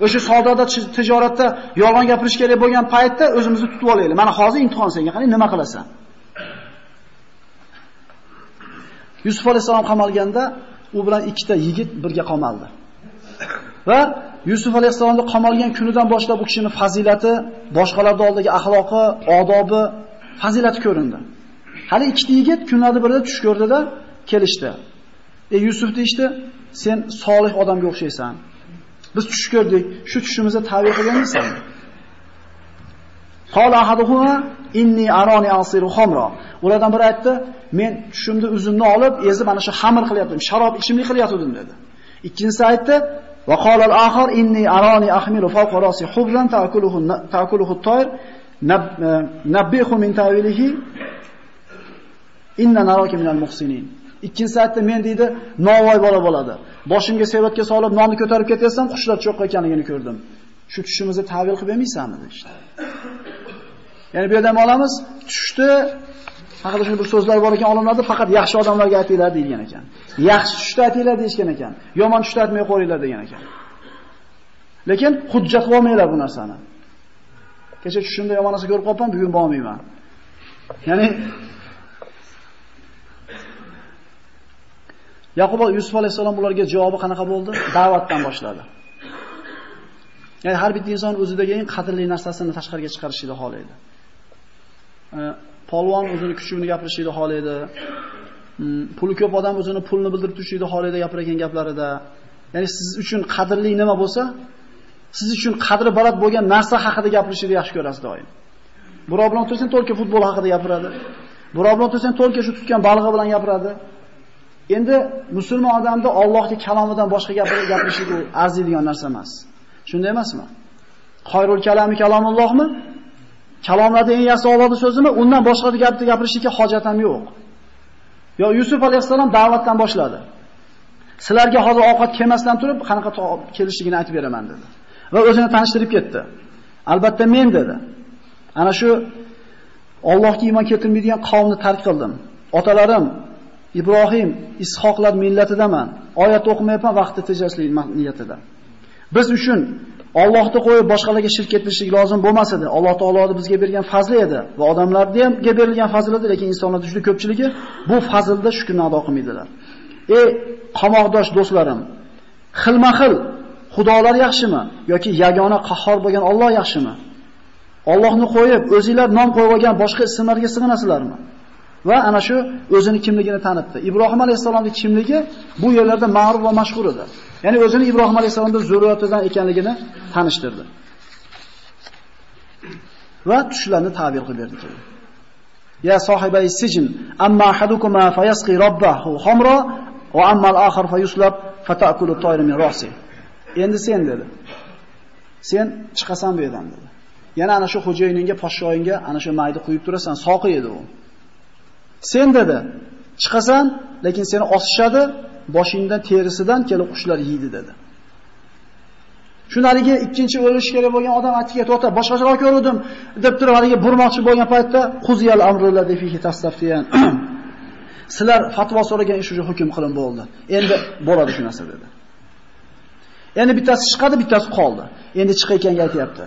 S1: O'sha savdoda, tijoratda yolg'on gapirish kerak bo'lgan paytda o'zimizni tutib olaylik. Mana hozir imtihon senga, qani nima qilasan? Yusuf alayhisalom qamalganda u bilan ikkita yigit birga qamaldi. Va Yusuf alayhisalomni qamalgan kunidan boshlab u kishining fazilati, boshqalarning oldidagi axloqi, odobi, fazilati ko'rindi. Hali ikkita yigit kunlarda birida tush ko'rdida kelishdi. E Yusuf deyshti, sen solih odamga o'xshaysan. Biz tush ko'rdik, shu tushimizda ta'bir qilganmisan? Qala ahaduhuma inni arani asiru khamra. Ulardan biri aytdi, men tushimda uzumni olib, ezib mana shu xamir qilyaptim, sharob ichimlik qilyaptim dedi. Ikkinchisi aytdi, va qala al-akhar inni arani ahmilu fawqa rasi hublan ta'kuluhu ta'kuluhu at-tayr e, nabbihu min ta'wilihi inna naraka minal muhsinin. Ikkinchisi aytdi, men deydi, novoy bola bo'ladi. Boshimga sevatga solib nonni ko'tarib ketayotsam qushlar cho'qqa ekanligini ko'rdim. Shu tushimizni ta'bir qilib bermaysanmi deydi. Ya'ni bu yerdan olamiz, tushdi haqida shunday bir so'zlar bor ekan, olimlarda faqat yaxshi odamlarga aytinglar deilgan ekan. Yaxshi tushda aytinglar deyishgan ekan. Yomon tushda aytmay qo'yinglar degan ekan. Lekin hujjat qilmanglar bu narsani. Kecha tushimda yomon narsa ko'rib qoldim, bugun bormayman. Ya'ni Yaqub Yusuf alayhisalom ularga javobi qanaqa bo'ldi? Da'vatdan boshladi. Ya'ni har bir inson o'zidagi eng qadrli narsasini tashqariga chiqarishni xohlaydi. Polvon o'zini kuchini gapirishni xohlaydi. Hmm, puli ko'p odam o'zini pulni bildirib turishni xohlaydi gapirgan gaplarida. Ya'ni siz uchun qadrli nima bo'lsa, siz uchun qadri baland bo'lgan narsa haqida gapirishni yaxshi ko'rasiz doim. Birov bilan tursang, to'lka futbol haqida gapiradi. Birov bilan tursang, to'lka shu tutgan balig'i bilan gapiradi. Endi musulmon odamda Allohning kalomidan boshqa gapirib gapirishlik bu arziydigan narsa emas. Shunday emasmi? Xoyrul kalami kalomullohmi? Kalomlarda eng yaxshi Allohning so'zimi? Undan boshqa gapni gapirishga hojat ham yo'q. Yo Yusuf alayhisalom da'vatdan boshladi. Sizlarga hozir ovqat kelmasdan turib, qanaqa kelishligini aytib beraman dedi. Va o'zini tanishtirib ketdi. Albatta men dedi. Ana shu Allohga iymon keltirmaydigan qavmni tark qildim. Otalarim Ibrohim, Ishoqlar millatidaman. Oyat o'qmayapman vaqti tejashlik niyatida. Biz uchun Allohni qo'yib boshqalarga shirk etishlik lozim bo'lmas edi. Alloh taoloning bizga bergan fazli edi va odamlarga ham berilgan fazli edi, lekin insonlarning juda ko'pchiligi bu fazlda shukrni ado qilmaydilar. Ey qamoqdosh do'stlarim, xilma-xil xudolar yaxshimi yoki yagona qahhor bo'lgan Alloh yaxshimi? Allohni qo'yib o'zingizlar nom qo'yib olgan boshqa ismlarga sig'inasizlarmi? Va ana shu o'zini kimligini tanitdi. Ibrohim alayhisolamning kimligi bu yerlarda ma'ruf va mashhur edi. Ya'ni o'zini Ibrohim alayhisolamning zurriyatidan ekanligini tanishtirdi. Va tushlarni ta'bir qilib berdi keyin. Ya sohibay sijn, amma ahadukuma fayasqi robbahu khamra va amma al-akhar fayuslab fatakulu at-tayr min ra'si. Endi sen dedi. Sen chiqasan bu yerdan dedi. Yana ana shu xo'jayiningga, podshoyingga ana shu mayda quyib turasan, soqi edi u. Sen dedi, chiqasan, lekin seni osishadi, boshingdan terisidan kelib qushlar yeydi dedi. Shunaligi ikkinchi o'lish kerak bo'lgan odam atiga to'xtab, boshqacharoq ko'rdim deb turib haligi burmoqchi bo'lgan paytda quziyal amrullar defihi tastaftiyan. Sizlar fatvo so'ragan ish uchun hukm qilin bo'ldi. Endi bo'ladi shu narsa dedi. Ya'ni bittasi chiqadi, bittasi qoldi. Endi chiqayotganga aytayapti.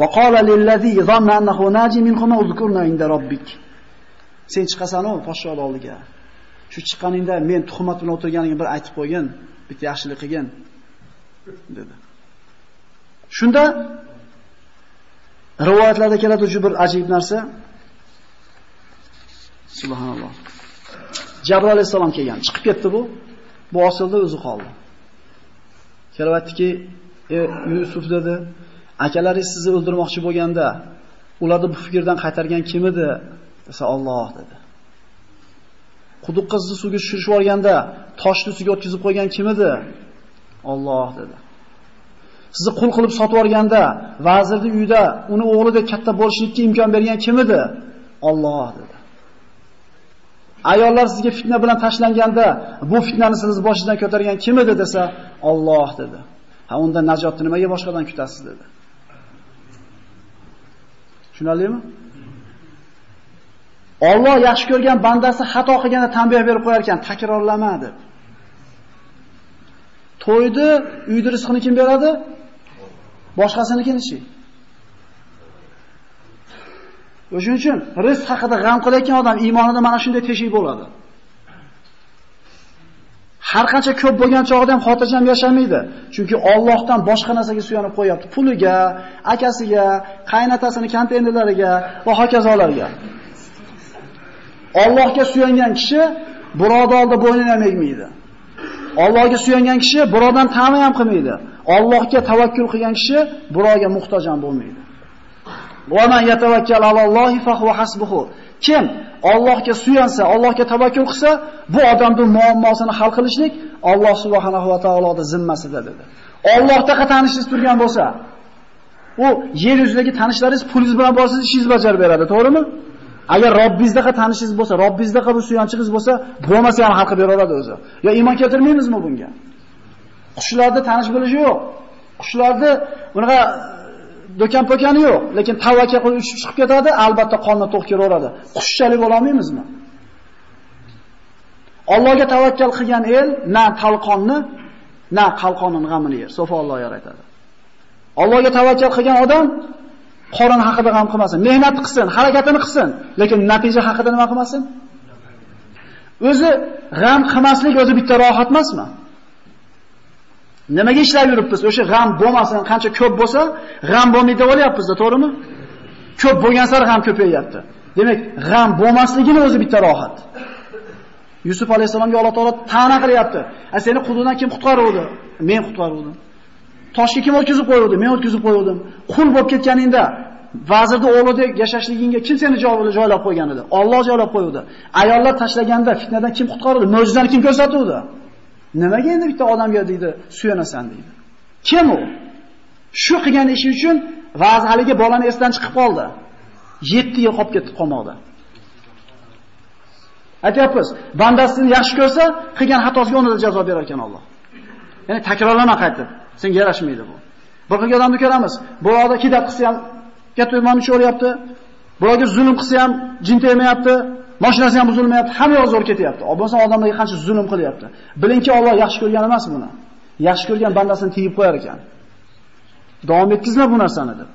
S1: Va qala lillazi zanna annahu naji minhum uzkurna inda robbik. Sen chiqasan-ku podshoh oldiga. Shu chiqqaningda men tuhmat bilan o'tirganingni bir aytib qo'ygin, bitta yaxshilik qilgin dedi. Shunda rivoyatlarda keladi shu bir ajib narsa. Subhanalloh. Jabr alayhisalom kelgan, chiqib ketdi bu. Bu osilda o'zi qoldi. Kelyaptiki, "Ey Yusuf" dedi, "Akalaringiz sizni o'ldirmoqchi bo'lganda, ularni bu fikrdan qaytargan kim edi?" Desa Alloh dedi. Quduqqa sizni suvga tushirib yuborganda toshni ustiga o'tkazib qo'ygan kim edi? Alloh dedi. Sizni qul qilib sotib yuborganda vazirni uyida uni o'g'lidek katta bo'lishlikka imkon bergan kim edi? Alloh dedi. Ayollar sizga fitna bilan tashlanganda bu fitnani siz boshidan ko'targan kim edi desa Alloh dedi. Ha unda najotni nimaga boshqadan kutasiz dedi. Tushunarlimi? Alloh yaxshi ko'rgan bandasi xato qilganda tanbeh berib qo'yar ekan, takrorlama deb. To'ydi, uyda rizqini kim beradi? Boshqasinikichi. O'shuning uchun rizq haqida g'am qilayotgan odam iymonida mana shunday teshik bo'ladi. Har qancha ko'p bo'lgan chog'ida ham xotirjam yashamaydi. Chunki Allohdan boshqa narsaga suyanib qo'yapti. Puliga, akasiga, qaynatasini konteynerlariga va hokazolarga. Allohga suyangan kishi birodar oldida bo'ynini ham egmaydi. Allohga suyangan kishi birodan ta'min ham qilmaydi. Allohga tavakkul qilgan kishi birovga muhtoj ham bo'lmaydi. Va man yatawakkal alallohi fa huwa hasbuhu. Kim Allohga suyansa, Allohga tavakkul qilsa, bu odamning muammosini hal qilishlik Alloh subhanahu va taoloning zimmasida dedi. Allohda tanishingiz turgan bo'lsa, u yer yuzidagi tanishlaringiz pulingiz bilan borsiz ishingizni bajarib beradi, to'g'rimi? Agar Robbingizda tanishingiz bo'lsa, Robbingizda bu suyanchingiz bo'lsa, bo'lmasa ham hal qilib oladi o'zi. Yo iymon keltirmaymizmi bunga? Qushlarda tanish bo'lishi yo'q. Qushlarda bunaqa do'kan pokani yo'q, lekin tavakkal qilib uchib chiqib ketadi, albatta qonni to'q kelaveradi. Qushchalik bo'la olmaymizmi? Allohga tavakkal qilgan el na talqonni, na qalqonning g'amini yer. Sofa Alloh yaratadi. Allohga tavakkal qilgan odam qorin haqida g'am qilmasin, mehnat qilsin, harakatini qilsin, lekin natija haqida nima qilmasin? O'zi g'am qilmaslik o'zi bitta rohat emasmi? Nimaga ishlab yuribmiz? O'sha g'am bo'lmasin, qancha ko'p bo'lsa, g'am bo'lmaydi deb olyapmiz-da, to'g'rimi? Ko'p bo'lgan sari g'am ko'payyapti. Demak, g'am bo'lmasligini o'zi bitta rohat. Yusuf alayhisolamga Alloh taolo ta'na qilyapti. "A seni quduqdan kim qutqaruvdi?" Men qutqaruvdim. Toshga kim o'tkazib qo'yuvdi? Men o'tkazib qo'yuvdim. Qul bo'lib ketganingda vazirning o'g'lidek yashashligingga kim seni joylab qo'ygan edi? Alloh joylab qo'yuvdi. Ayollar tashlaganda fitnadan kim qutqardi? Mo'jizani kim ko'rsatuvdi? Nimaga endi bitta odamga deydi, suyanasan deydi. Kim u? Shu qilgan ishi uchun va'z haliga bolani esdan chiqib qoldi. 7 yil qolib ketdi qamoqda. Aytyapmiz, bandasini yaxshi ko'rsa, qilgan xatosiga o'rnida jazo berar ekan Alloh. Ya'ni takrorlama qaytib. Senga yarashmaydi bu. Bir xil odamni ko'ramiz. Bu kidab qilsa ham katta imonni cho'ryapti. Birovga zulm qilsa ham jin tegmayapti. Mashinasi ham buzilmayapti. Hamma yoq zo'r ketyapti. Bo'lmasa odamlarga qancha zulm qilyapti. Bilingki, Alloh yaxshi ko'rgan emas buni. Yaxshi ko'rgan bandasini tiyib qo'yar ekan. Davom etkizma bu narsani deb.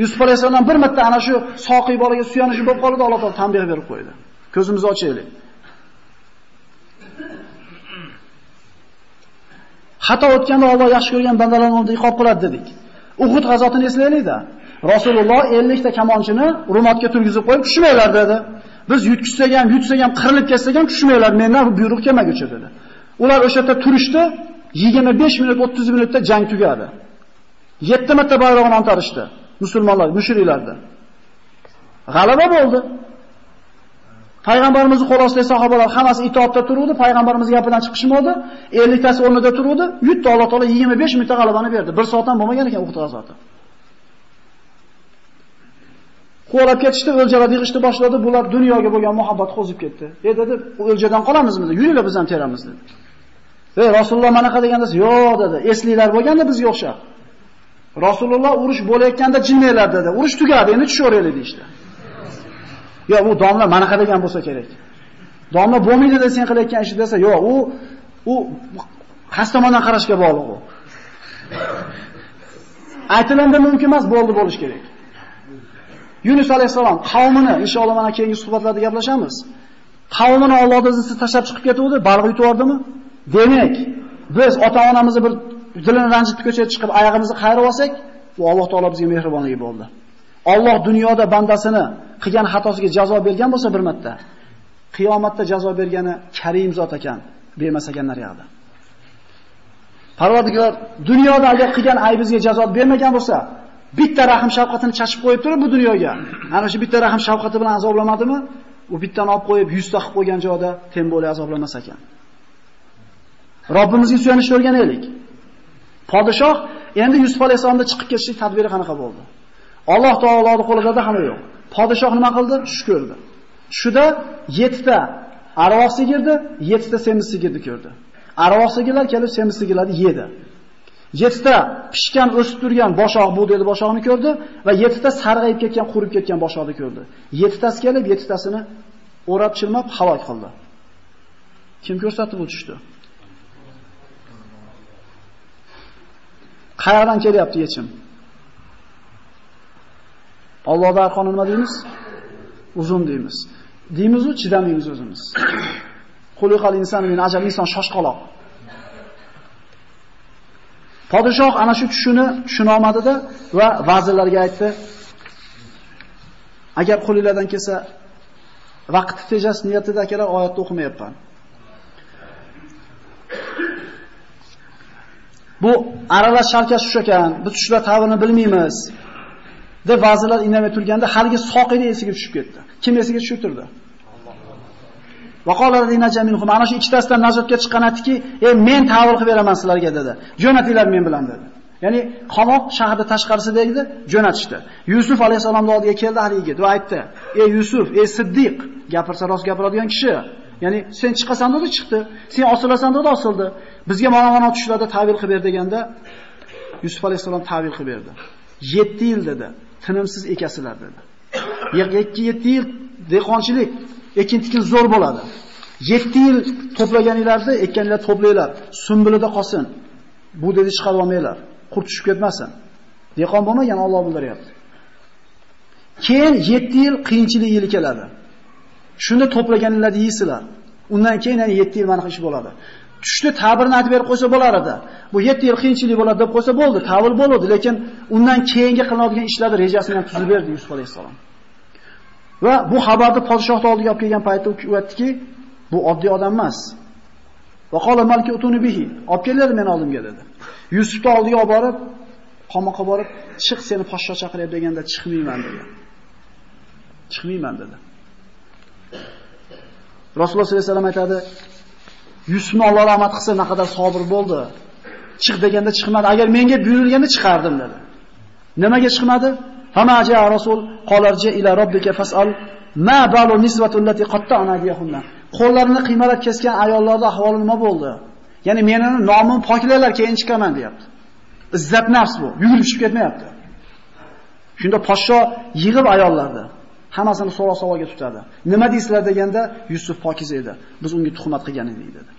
S1: Yusuf alayhisalom bir marta ana shu soqiy bolaga suyanishi bo'lib qoldi, Alloh taolo tanbeh berib qo'ydi. Ko'zimizni ochaylik. Xato o'tganda Alloh yaxshi ko'rgan bandalarni oldida iqob qiladi dedik. Uhud g'azotini eslaylik-da. Rasululloh 50 ta kamonchini Rumotga turgizib qo'yib, tushmanglar dedi. Biz yutkizsak ham, yutsak ham, qirilib ketsak ham tushmanglar, mendan buyruq kelmaguncha dedi. Ular o'sha yerda turishdi, 25 minut, 30 minutda jang tugadi. 7 marta bayroqni antarishdi musulmonlar, mushriklarda. G'alaba bo'ldi. Payg'ambarimizni qo'l ostidagi sahobalar hammasi itoatda turuvdi, payg'ambarimiz gapidan chiqishmadi, 50 tasi o'rnida turuvdi, yutdi Alloh taolo 25 mingta g'alabani berdi. 1 soatdan bo'lmagan ekan Uhud g'azoti. Qo'lab ketishdi, o'ljalar yig'ishni boshladi, bular dunyoga bo'lgan muhabbat qo'zib ketdi. E dedi, o'ljadan qolamizmi? Yuringlar biz ham teramiz dedi. Ey Rasululloh mana qanaqa deganda, yo'q dedi. Esliklar bo'lganda bizga o'xshab. Rasululloh urush bo'layotganda jinnaylar dedi. Urush tugadi, endi tushaveraylik deydi. Yo, u domla mana degan bo'lsa kerak. Domla bo'lmaydi deb sen qilayotgan ish desa, yo'q, u u xastamondan qarashga bog'liq u. Aytilanda mumkin emas, bo'ldi bo'lish kerak. Yunus alayhisalom qavmini, inshaalloh mana keyingi suhbatlarda gaplashamiz. Qavmini Allohning izini tashlab chiqib ketuvdi, baliq yutib yubordimi? Demak, biz ota-onamizni bir dilini ranjitib ko'chaga chiqib oyog'imizni qayirib olsak, bu Alloh taolo bizga mehribonligi bo'ldi. Alloh dunyoda bandasini qilgan xatosiga jazo bergan bo'lsa bir marta, qiyomatda jazo bergani Karim zot ekan, bermas ekanlar yoqda. Parvardigor dunyoda agar qilgan aybimizga jazo bermagan bo'lsa, bitta rahim shafqatini chashib qo'yib turib bu dunyoga. Ana shu bitta rahim shafqati bilan azoblamadimi? U bittani olib qo'yib 100 ta qilib qo'ygan joyda tem bo'lib azoblamas ekan. Robbimizga suyanishni o'rganaylik. Podshoh endi Yusuf alayhisolamda chiqib ketishlik tadbiri qanaqa bo'ldi? Alloh taoloning qo'lida hamma yo'q. Podshoh nima qildi? Tush ko'rdi. Shuda 7 ta arvoh sigirdi, 7 ta semiz sigirni ko'rdi. Arvoh sigirlar kelib semiz sigirlarni yedi. 7 ta pishgan, o'sib turgan boshoq bu dedi boshoqni ko'rdi va 7 ta sarg'ayib ketgan, qurib ketgan boshoqni ko'rdi. 7 tasi kelib 7 tasini o'rab chilmab halok qildi. Kim ko'rsatdi bu tushdi? Qayerdan kelyapti yechim? Allohda arqoni nima deymiz? Uzun deymiz. Deymiz-u chidamaymiz o'zimiz. Quliqal inson men ajal inson shoshqaloq. Podshoh ana shu tushuni tushuna olmadida va vazirlarga aytdi: Agar qo'linglardan kelsa vaqt tejas niyatida akalar oyatni o'qimayapman. Bu aralash sharkash tush ekan, biz tushlar ta'birini bilmaymiz. Deb vazirlar indamay turganda haligi soqini esiga tushib ketdi. Kim esiga tushib turdi? ana shu ikkitasidan najotga chiqqan aytdiki, "Ey men ta'vil qilib beraman sizlarga" dedi. "Jo'natinglar men bilan" dedi. Ya'ni qamoq shaharda tashqarisida edi, jo'natishdi. Yusuf alayhisolamning oldiga keldi hali yigit va aytdi: "Ey Yusuf, ey Siddiq, gapirsa rost gapiradigan kishi, ya'ni sen chiqasan dedi, chiqdi. Sen osilasan dedi, osildi. Bizga mana mana tushlarda ta'vil qilib ber deganda Yusuf alayhisalom ta'vil qilib berdi. 7 yil dedi. Tinimsiz ekasilar dedi. 2-7 yil dehqonchilik, ekin-tikin zo'r bo'ladi. 7 yil to'plaganinglarda ekkaninglar to'playlar, sumbulida qolsin. Bu dedi chiqarib olmanglar, qurt tushib ketmasin. Dehqon bo'lmagan Alloh bildiryapti. Keyin 7 yil qiyinchilik yili keladi. Shunda to'plaganinglarni yeysizlar. Undan keyin yana 7 yil mana ish bo'ladi. Tushdi ta'birini aytib berib qo'ysa bo'lar edi. Bu 7 yil qiyinchilik bo'ladi deb qo'ysa bo'ldi, ta'vil bo'ladi, lekin undan keyingi qilinadigan ishlarni rejasini ham tuzib berdi Yusuf alayhisalom. Va bu xabarni podshohning oldiga olib kelgan paytda u aytdiki, bu oddiy odam emas. Va malki utuni bihi. Olib keladi meni oldimga dedi. Yusufni oldiga olib borib, qamoqqa borib, chiq seni podshoh chaqiryapti deganda chiqmayman dedi. Chiqmayman dedi. Rasululloh sollallohu alayhi vasallam aytadi, Yusufni Alloh rahmat qilsa naqadar sabr bo'ldi. Chiq deganda chiqmadi. Agar menga buyurilganda chiqardim dedi. Nimaga chiqmadi? Fama ja Rasul qolarja ila robbika fas'al ma balu niswatu qatta qatta'na diyahunna. Qo'llarini qiymalab kesgan ayollarning ahvoli nima bo'ldi? Ya'ni meni nomim poklarlar keyin chiqaman deyapti. Izzat nafs bu. Yugurib chiqib ketmayapti. Shunda podsho yig'ib ayollarni hammasini so'roq savolga tutadi. Nima deysizlar deganda Yusuf pokiz edi. Biz unga tuhmat qilgan edik dedi.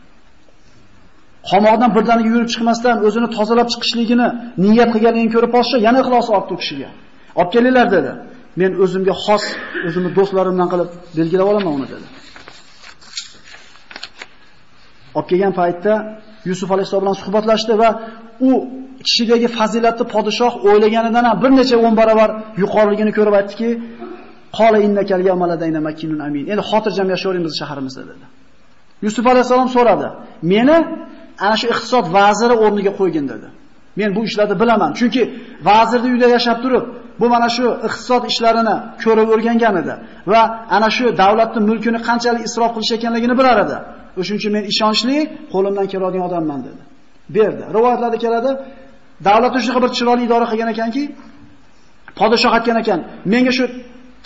S1: Qamoqdan birdaniga yurib chiqmasdan o'zini tozalab chiqishligini niyat qilganligini ko'rib poshsha yana ixlos olibdi u kishiga. Olib kelinglar dedi. Men o'zimga xos, o'zimni do'stlarimdan qilib belgilab olaman uni dedi. Olib kelgan paytda Yusuf alayhissalom bilan suhbatlashdi va u kishidagi fazilatli podshoh o'ylaganidan ham bir necha 10 barobar yuqoriligini ko'rib aytdiki, Qola innakal yawmaladayna makinun amin. Endi xotirjam yashayveramiz shaharimizda dedi. Yusuf alayhisalom so'radi. Meni ana shu iqtisod vaziri o'rniga qo'ygin dedi. Men bu ishlarni bilaman. Chunki vazirni uyda yashab turib, bu mana shu iqtisod ishlarini ko'rib o'rgangan edi va ana shu davlatning mulkini qanchalik isrof qilish ekanligini bilar edi. O'shuning uchun men ishonchli, qo'limdan keladigan odamman dedi. Berdi. Rivoyatlarda keladi, davlat ushbu bir chiroyli idora qilgan ekanki, podshoh aytgan ekan, menga shu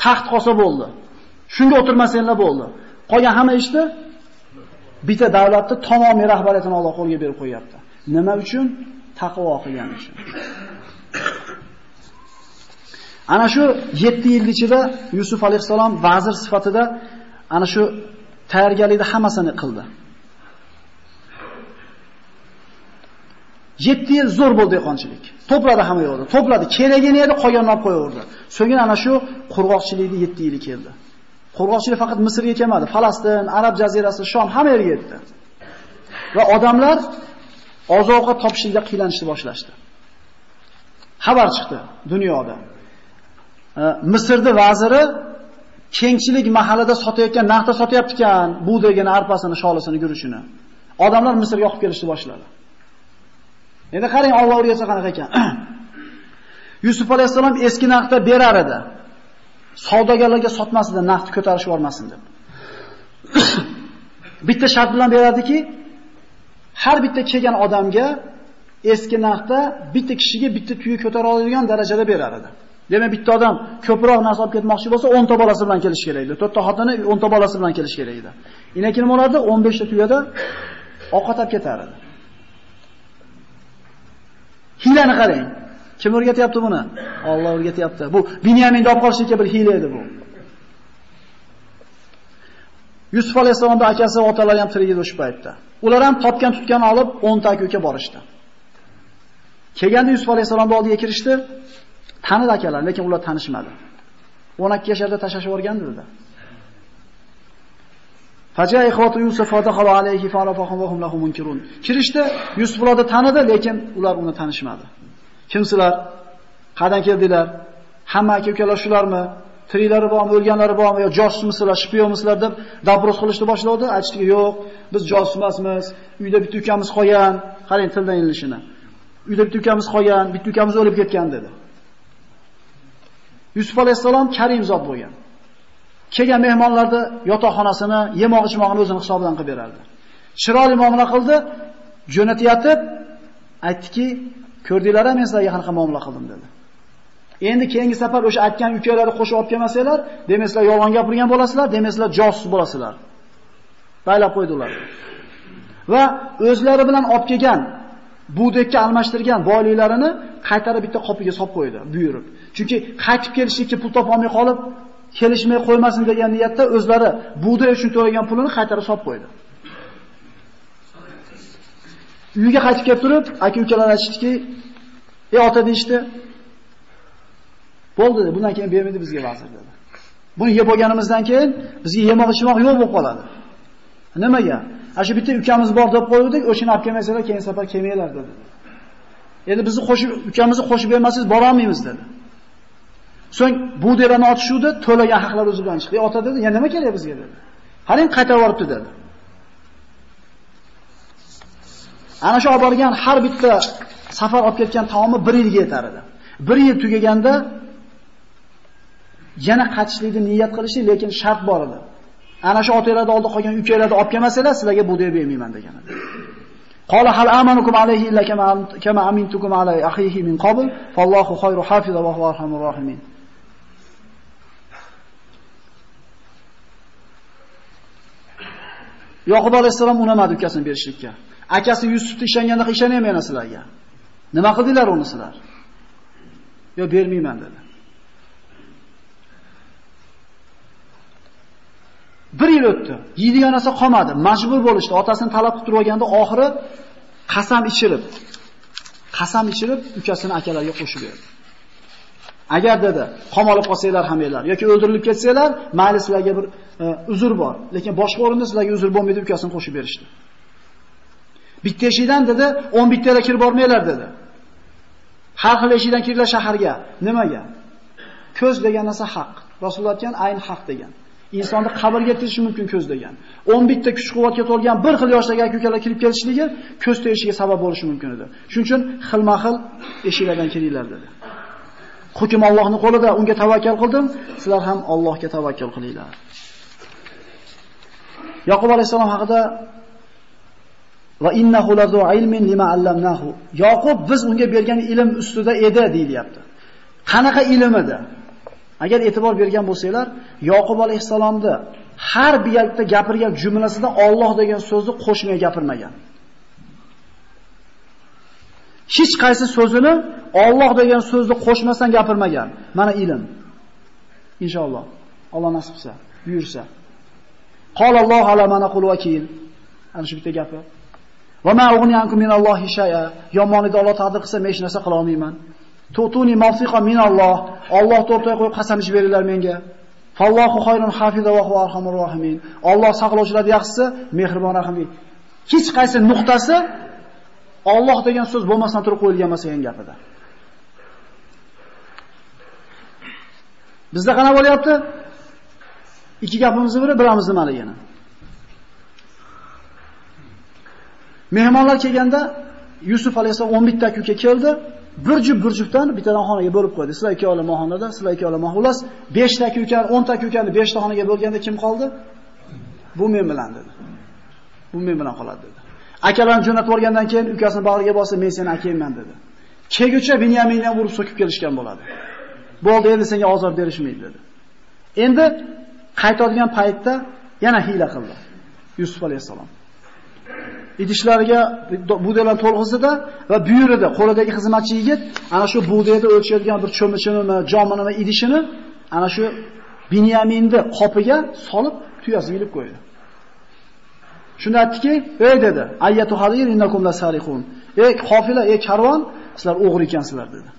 S1: taxt qolsa bo'ldi. Shunga o'tirmasanglar bo'ldi. Qolgan hamma ishni bitta davlatni tamomiy rahbariyatini Alloh qo'lga berib qo'yapti. Nima uchun? Taqvo qilgani uchun. Ana shu 7 yil ichida Yusuf alayhisalom vazir sifatida ana shu tayyorgarlikni hammasini qildi. 7 yil zo'r bo'ldi dehqonchilik. To'pladi hamma yo'lda, To'pladi, keragini edi, qolganini olib qo'yaverdi. So'ngin ana shu qurg'oqchilikni 7 yili keldi. Qurg'oqchilik faqat Misrga kelmadi, Falastin, Arab jazirasi, Shom hamma yerga yetdi. Va odamlar oziq-ovqat topishlikda qiylanishni boshlashdi. Xabar chiqdi dunyoda. Misrda vaziri kengchilik mahallada sotayotgan narxda sotayapti ekan, bu degan arpasini, sholisini, guruchini. Odamlar Misrga yoqib kelishni boshladi. Endi qarang Alloh o'rgasa qanaqa ekan. Yusuf alayhisalom eski narxda berar edi. Savdogarlarga sotmasdi, narxni ko'tarishib olmasin deb. bitta shart bilan beradiki, har bitta kelgan odamga eski narxda bitta kishiga bitta tuya ko'tara oladigan darajada berar edi. Demak, bitta odam ko'proq narsa olib ketmoqchi bo'lsa, 10 ta bolasi bilan kelish kerak edi. 4 ta xotini 10 ta bolasi bilan kelish kerak edi. Inaki nima bo'lardi? 15 ta tuyada ovqat olib ketar edi. Hilani qarang. Kim o'rgatyapti buni? Alloh o'rgatyapti. Bu Binyaminni olib qolishlikka bir hila edi bu. Yusuf alayhisolamning akasi va otalari ham tirik edi o'sha paytda. Ular ham topgan tutgan olib 10 ta aka borishdi. Kelganda Yusuf alayhisolamning oldiga kirishdi. Tanidi akalar, lekin ular tanishmadi. 12 yasharda tashlashib yuborgandi dedi. Faja ikhwatu Yusuf fadaxala alayhi farafahum va hum lahu munkirun. Kirishdi, Yusuf ularni tanidi, lekin ular uni tanishmadi. Kimsizlar? Qadan keldinglar? Hamma aka-ukalar shularmi? Tiriklari bormi, o'lganlari bormi yo josusmisizlar, shpionmisizlar deb dabros qilishni boshladi. Aytishdiki, yo'q, biz josus emasmiz. Uyda bitta ukamiz qolgan. Qarang tildan yilishini. Uyda bitta ukamiz qolgan, bitta ukamiz o'lib ketgan dedi. Yusuf alayhisalom karim zot bo'lgan. Kelgan mehmonlarni yotoqxonasini, yemoq-ichmoqni o'zining hisobidan qilib berardi. Chiroyli muomala qildi, jo'natayotib aytdiki, ko'rdinglar-a men sizlarga qanaqa muomala qildim dedi. Endi keyingi safar o'sha aytgan ukalarni qo'shib olib kelmasanglar, demasizlar yolg'on gapirgan bo'lasizlar, demasizlar josus bo'lasizlar. Baylab qo'ydilar. Va o'zlari bilan olib kelgan budekka almashtirgan boyliklarini qaytarib bitta qopiga solib qo'ydi, buyurib. Chunki qaytib kelishlikka pul topolmay qolib, kelishmay qo'ymasin degan niyatda o'zlari bug'doy uchun to'lagan pulini qaytarib solib qo'ydi. Uyga qaytib kelib turib, aka-ukalar aytishdiki, "Ey ota" deyshti, Bo'ldi, bundan keyin bermaydi bizga vazir dedi. Buni yeb bo'lganimizdan keyin bizga yemoq ichmoq yo'q bo'lib qoladi. Nimaga? Ashu bitta ukamiz bor deb qo'ydik, o'shini olib kelmasalar, keyin safar kelmanglar dedi. Endi bizni qo'shib, ukamizni qo'shib bermasangiz bora olmaymiz dedi. So'ng bu derani otishuvdi, to'lagan haqlar o'zi bilan chiqdi. E, ota dedi, "Ya nima kerak bizga?" dedi. Qarang, qaytarib yuboribdi dedi. Ana shu olib borgan har bitta safar olib ketgan taomi 1 yilga yetar edi. 1 yil tugaganda yana qaytishlikni niyat qilishi, lekin shart bor edi. Ana shu otanglarni oldi qolgan ukalarni olib kelmasanglar, sizlarga bu deb bermayman degan edi. Qala hal amanukum alayhi illa kama kama amintukum alayhi akhihi min qabl, fallohu khayru hafiza va huwa arhamur rahimin. Yoqub alayhisalom unamadi ukasini berishlikka. Akasi Yusufni ishonganda ishonmayman sizlarga. Nima qildinglar uni sizlar? Yo bermayman dedi. Bir yil o'tdi. Yeydigan narsa qolmadi. Majbur bo'lishdi. Otasini talab qilib turganda oxiri qasam ichirib, qasam ichirib ukasini akalariga qo'shib berdi. Agar dedi, qamalib qolsanglar ham yoki o'ldirilib ketsanglar, mayli sizlarga bir Э, uzr bor, lekin boshqa o'rinda sizlarga uzr bo'lmaydi, ukasini qo'shib berishdi. Bitta eshikdan dedi, 10 bittalar kirib bormanglar dedi. Har xil eshikdan kiringlar shaharga. Nimaga? Ko'z degan narsa haq. Rasululloh aytgan ayn haq degan. Insonni qabrga tirishi mumkin ko'z degan. 10 bitta kuch-quvvatga to'lgan bir xil yoshdagi aka-ukalar kirib kelishligi ko'z tegishiga sabab bo'lishi mumkin edi. Shuning uchun xilma-xil eshiklardan kiringlar dedi. Hukm Allohning qo'lida, unga tavakkal qildim, sizlar ham Allohga tavakkal qilinglar. Yaqub alayhisalom haqida va innahu lazu ilmin lima allamnahu. Yaqub biz unga bergan ilm ustida edi deyilyapti. Qanaqa ilm edi? Agar e'tibor bergan bo'lsanglar, Yaqub alayhisalomni har bir yerda gapirgan jumlasida Alloh degan so'zni qo'shmay gapirmagan. Hech qaysi so'zini Alloh degan so'zni qo'shmasdan gapirmagan. Mana ilm. Inshaalloh. Alloh nasib qilsa, buyursa. Alloh ala mana qul vakil. Ana shu bitta gapi. Va ma ughni ankum minallohi shay'a. Yomonlikni Alloh taqdir qilsa, men hech narsa qila olmayman. Tutuni mawfiqa minalloh. Alloh o'rtaga qo'yib qasam ichib beringlar menga. Fallohu khayrun hafiza va huwa arhamur rohimin. Alloh saqlovchilarning yaxshisi, mehribon rahimli. Hech qaysi nuqtasi Alloh degan so'z bo'lmasdan turib qo'yilgan emas degan gapida. Bizda qana bo'lyapti? Ikki gapimizni biri biramiz nimaligini. Mehmonlar kelganda Yusuf alayhisalom 11 ta kuka keldi. Bir jub bir juftdan bittadan xonaga bo'lib qo'ydi. Sizlar ikki ola xonada, sizlar ikki ola xullas 5 ta kuka, 10 ta ukani 5 ta xonaga bo'lganda kim qoldi? Bu men bilan dedi. Bu men bilan qoladi dedi. Akalarni jo'natib yuborgandan keyin ukasini bag'riga bosib, men seni akangman dedi. Kegucha Binyaminni ham urib so'kib kelishgan bo'ladi. Bo'ldi, endi senga azob berishmaydi dedi. Endi qaytadigan paytda yana hiyla qildi. Yusuf alayhisalom. idishlariga bug'doylarni to'lg'izdi va buyurdi qo'lidagi xizmatchi yigit ana shu bug'doyni o'lchaydigan bir cho'michinimi, jominimi idishini ana shu Binyaminni qopiga solib tuyasiga ilib qo'ydi. Shunda aytdiki, "Ey dedi, ayyatu hadir innakum lasariqun." Ey qofila, ey karvon, sizlar o'g'ri ekansizlar dedi.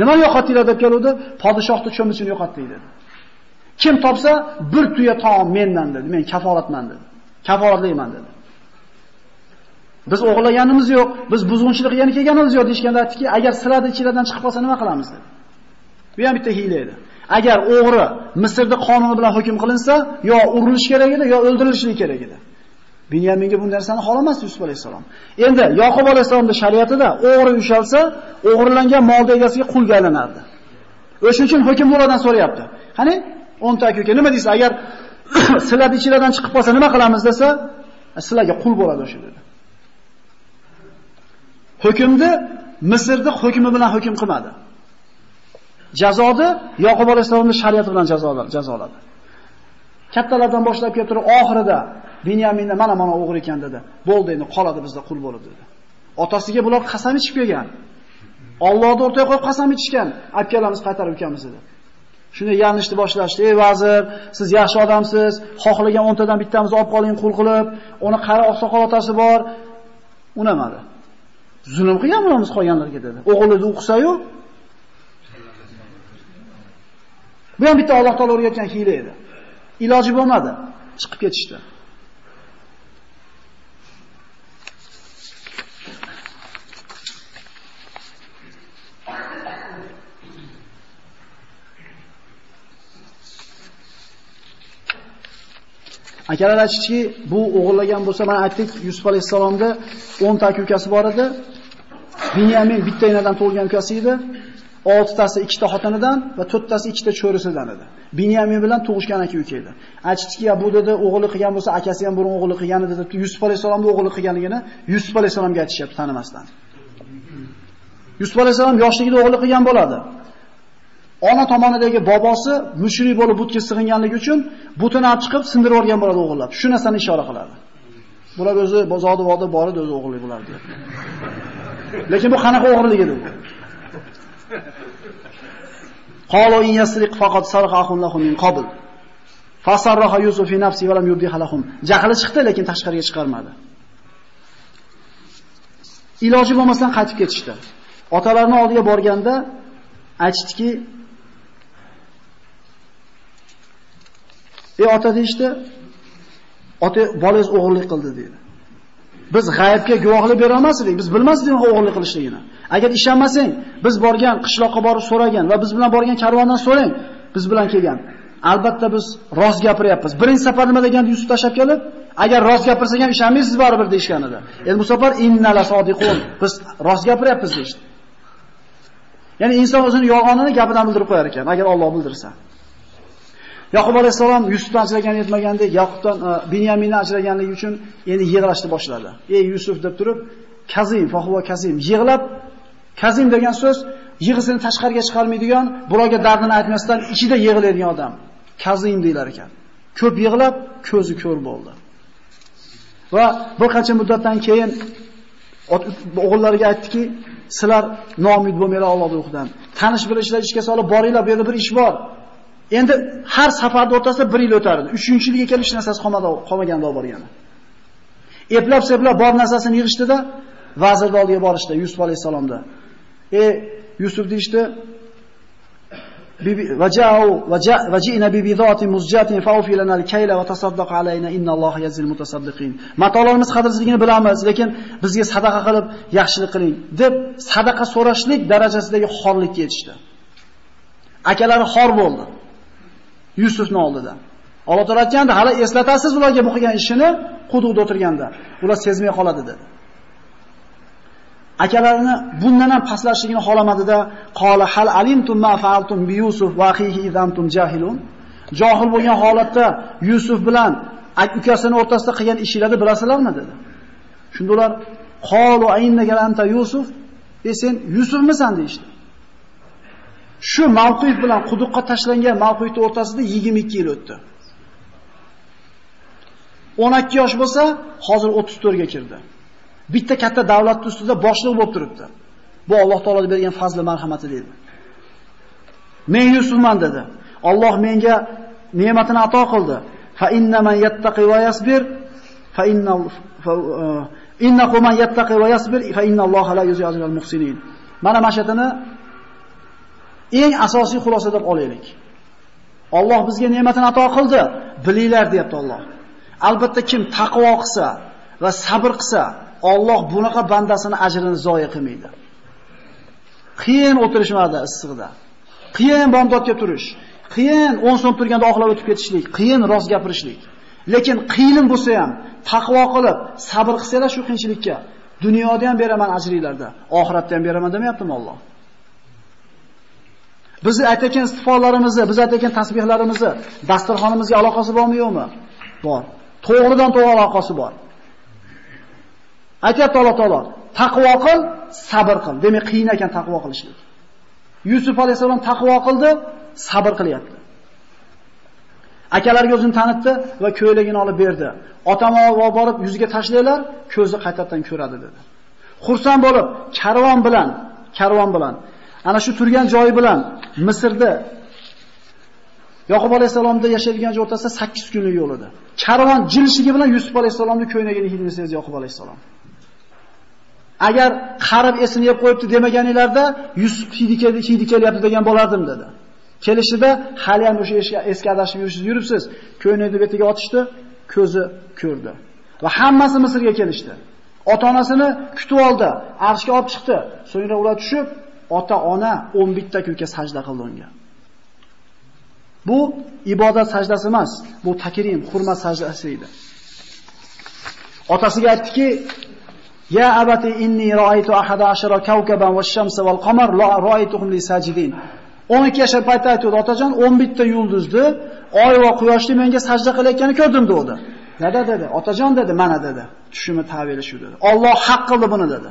S1: Nima yo'qotdinglar deb keluvdi? Podshohni cho'michini yo'qotdik dedi. Kim topsa, bir tuya taom mendan dedi. Men kafolatman dedi. Kafolatlayman dedi. Biz o'g'laganimiz yo'q, biz buzg'unchilik qilgani kelganimiz yo'q deshganda aytdiki, agar sirada ichidan chiqib qolsa nima qilamiz dedi. Bu ham bitta hiyla edi. Agar o'g'ri Misrda qonuni bilan hukm qilinsa, yo urilish kerak edi, yo o'ldirilishi kerak edi. Binyaminga bu narsani xohlamasdi Yusuf alayhisalom. Endi Yaqub alayhisalomning shariatida o'g'ri ushalsa, o'g'irlangan mol egasiga qulga aylanardi. O'shuning uchun hukm ulardan so'rayapti. Qani 10 ta aka nima deysiz? Agar sizlar ichinglardan chiqib qolsa nima qilamiz desa, sizlarga qul bo'ladi o'sha dedi. hukmni misrni hukmi bilan hukm qilmadi. Jazoni Yoqub alayhissalomni shariati bilan jazoladi, jazoladi. Kattalardan boshlab kelib turib oxirida Binyaminni mana mana o'g'ri ekan dedi. Bo'ldi endi qoladi bizda qul bo'lib dedi. Otasiga bular qasam ichib kelgan. Allohni o'rtaga qo'yib qasam ichishgan. Akkalamiz qaytarib ukamiz dedi. Shunday yalinishni boshlashdi. Ey vazir, siz yaxshi odamsiz. Xohlagan 10 tadan bittamizni olib qoling qul qilib, uni qari oqsoqol otasi bor. Unamadi. Zulm qilganmiz qolganlarga dedi. O'g'lini o'qisa-yu Bu ham bitta Alloh taolaga o'rgatgan hiyla edi. Iloji bo'lmadi, chiqib ketishdi. Akalar aytishdiki, bu o'g'irlagan bo'lsa, mana aytdik, Yusuf alayhisalomda 10 ta ukasi bor edi. Binyamin bitta enadan tug'ilgan ukasi edi. 6 tasi ikkita xotinidan va 4 tasi ikkita cho'risidan edi. Binyamin bilan tug'ishgan aka uka edi. Aytishdiki, bu dedi o'g'illik qilgan bo'lsa, akasi ham burun o'g'illik qilgan edi deb Yusuf alayhisalomni o'g'li qilganligini Yusuf alayhisalomga aytishyapti tanimasdan. Yusuf alayhisalom yoshligida o'g'li qilgan bo'ladi. Ona tomonidagi bobosi mushrik bo'lib butga sig'inganligi uchun butini olib chiqib sindirib yuborgan bo'ladi o'g'illab. Shu narsani ishora qiladi. Bular o'zi bozorda voda bor edi, o'zi o'g'irlik bo'lar deb. Lekin bu qanaqa o'g'irlik edi bu? Qalu in yasriq faqat sarqa akhun lahum min qabl. Fasarraha Yusuf fi nafsi va lam yubdiha lahum. Jahli chiqdi, lekin tashqariga chiqarmadi. Iloji bo'lmasdan qaytib ketishdi. Otalarining oldiga borganda aytishdiki, E ota" deyshti, "Ota bolangiz o'g'irlik qildi" dedi. Biz g'aybga guvohlik bera olmasdik, biz bilmasdik o'g'irlik qilishligini. Agar ishonmasang, biz borgan qishloqqa borib so'ragan va biz bilan borgan karvondan so'rang, biz bilan kelgan. Albatta biz rost gapiryapmiz. Birinchi safar nima degan Yusuf tashab kelib, agar rost gapirsak ham ishonmaysiz baribir deyshgan edi. Endi bu safar innala sodiqun, biz rost gapiryapmiz deyshdi. Ya'ni inson o'zini yolg'onini gapidan bildirib qo'yar ekan, agar Alloh bildirsa. Yaqub alayhisalom Yusufdan ajragan yetmagandek, Yaqubdan e, Binyaminni Binyamindan ajraganligi uchun endi yig'lashni boshladi. "Ey Yusuf" deb turib, Kazim, fahuva Kazim yig'lab Kazim degan so'z yig'isini tashqariga chiqarmaydigan, birovga dardini aytmasdan ichida yig'laydigan odam. Kazim deylar ekan. Ko'p yig'lab, ko'zi ko'r bo'ldi. Va bir qancha muddatdan keyin o'g'illariga aytdiki, sizlar noumid bo'lmanglar Alloh ruhidan. Tanish bilishlar ishga solib boringlar, bu yerda bir ish bor. Endi har safarda o'rtasida 1 yil o'tardi. 3-yilga kelib hech narsasi qolmadi, qolmaganda olib borgani. Eplab seplab bor narsasini yig'ishdida vazirni oldiga borishdi Yusuf alayhisalomda. E Yusuf deyshti, vaja'u vajina bi bidati muzjatin fa'ufi lana al-kayla wa tasaddaq alayna innalloha yazil mutasaddiqin. Matolarimiz qadrsizligini bilamiz, lekin bizga sadaqa qilib yaxshilik qiling deb sadaqa so'rashlik darajasidagi xorlikka yetishdi. Akalari xor bo'ldi. Yusufning oldida. Alloh taolo aytganda, hali eslatasiz ularga bu qilgan ishini quduqda o'tirganda. Ular sezmay qoladi dedi. Akalarini bundan ham paslashligini xolamadida, qola hal alimtum ma fa'altum bi Yusuf va akhihi idantum jahilun. Jahil bo'lgan holatda Yusuf bilan ukasini o'rtasida qilgan ishinglarni bilasizlarmi dedi. Shunda ular qolu aynnaka anta Yusuf, e sen Yusufmisan deyishdi. Shu mavqif bilan quduqqa tashlangan mavqifning o'rtasida 22 yil o'tdi. 12 yosh bo'lsa, hozir 34 ga kirdi. Bitta katta davlat ustida boshliq bo'lib turibdi. Bu Alloh taoloning bergan fazli marhamati dedi. Men Yusufman dedi. Alloh menga ne'matini ato qildi. Fa inna man yattaqi va yasbir fa inna uh, innahu man yattaqi va yasbir fa inna Alloha la yuzil al-muhsinin. Mana mashatini eng asosiy xulosa deb olaylik. Alloh bizga ne'matini ato qildi, bilinglar deyapti Alloh. Albatta kim taqvo qilsa va sabr qilsa, Alloh bunaqa bandasini ajrini zoya qilmaydi. Qiyin o'tirishmadi issiqda. Qiyin bomdodga turish, qiyin 10 so'm turganda oxlab o'tib ketishlik, qiyin rost gapirishlik. Lekin qiyin bo'lsa ham taqvo qilib, sabr qilsanglar shu qiyinchilikka dunyoda ham beraman ajringlarda, oxiratda ham beraman demayaptimi Alloh? Biz aytayotgan istifolarimizni, biz aytayotgan tasbihlarimizni dasturxonimizga aloqasi bormi yo'qmi? Bor. To'g'ridan to'g'ri aloqasi bor. Aytayapti Alloh taolo, taqvo qil, sabr qil. Demak, qiyin ekan taqvo qilishlik. Yusuf alayhisalom taqvo qildi, sabr qilyapti. Akalariga o'zini tanitdi va ko'ylagini olib berdi. Otamog'iga borib yuziga tashlanglar, ko'zi qaytadan ko'radi dedi. Xursand bo'lib, karvon bilan, karvon bilan, ana shu turgan joyi bilan Misrda Yaqub alayhisalomda yashaydigan joy o'rtasida 8 kunlik yo'l edi. Karvon jilishigi bilan Yusuf alayhisalomning ko'ynagini hidini sezdi Yoqub alayhisalom. Agar qarib esini yeb qo'yibdi demaganinglarda Yusuf hidi keldi, hidi kelyapti degan bo'lardim dedi. Kelishida hali ham o'sha eski adashib yuribsiz. Ko'ynagini betiga otishdi, ko'zi ko'rdi. Va hammasi Misrga kelishdi. Ota-onasini kutib oldi, arshga olib chiqdi. So'ngra ular tushib, ota-ona 11 ta kunga sajda qildi unga. Bu ibodat sajdasi emas, bu takrim, hurmat sajdasi edi. Otasiga aytdiki, Ya abati inni ra'aytu ahada ashara kawkaban wash-shamsa wal-qamar la ra'aytuhum li sajidin. 12 yashar paytda aytdi otajon 11 ta yulduzdi, oy va quyoshni menga sajda qilayotganini ko'rdim dedi. Nada dedi? Otajon dedi, mana dedi. Tushimi ta'biri shu dedi. Alloh haq qildi buni dedi.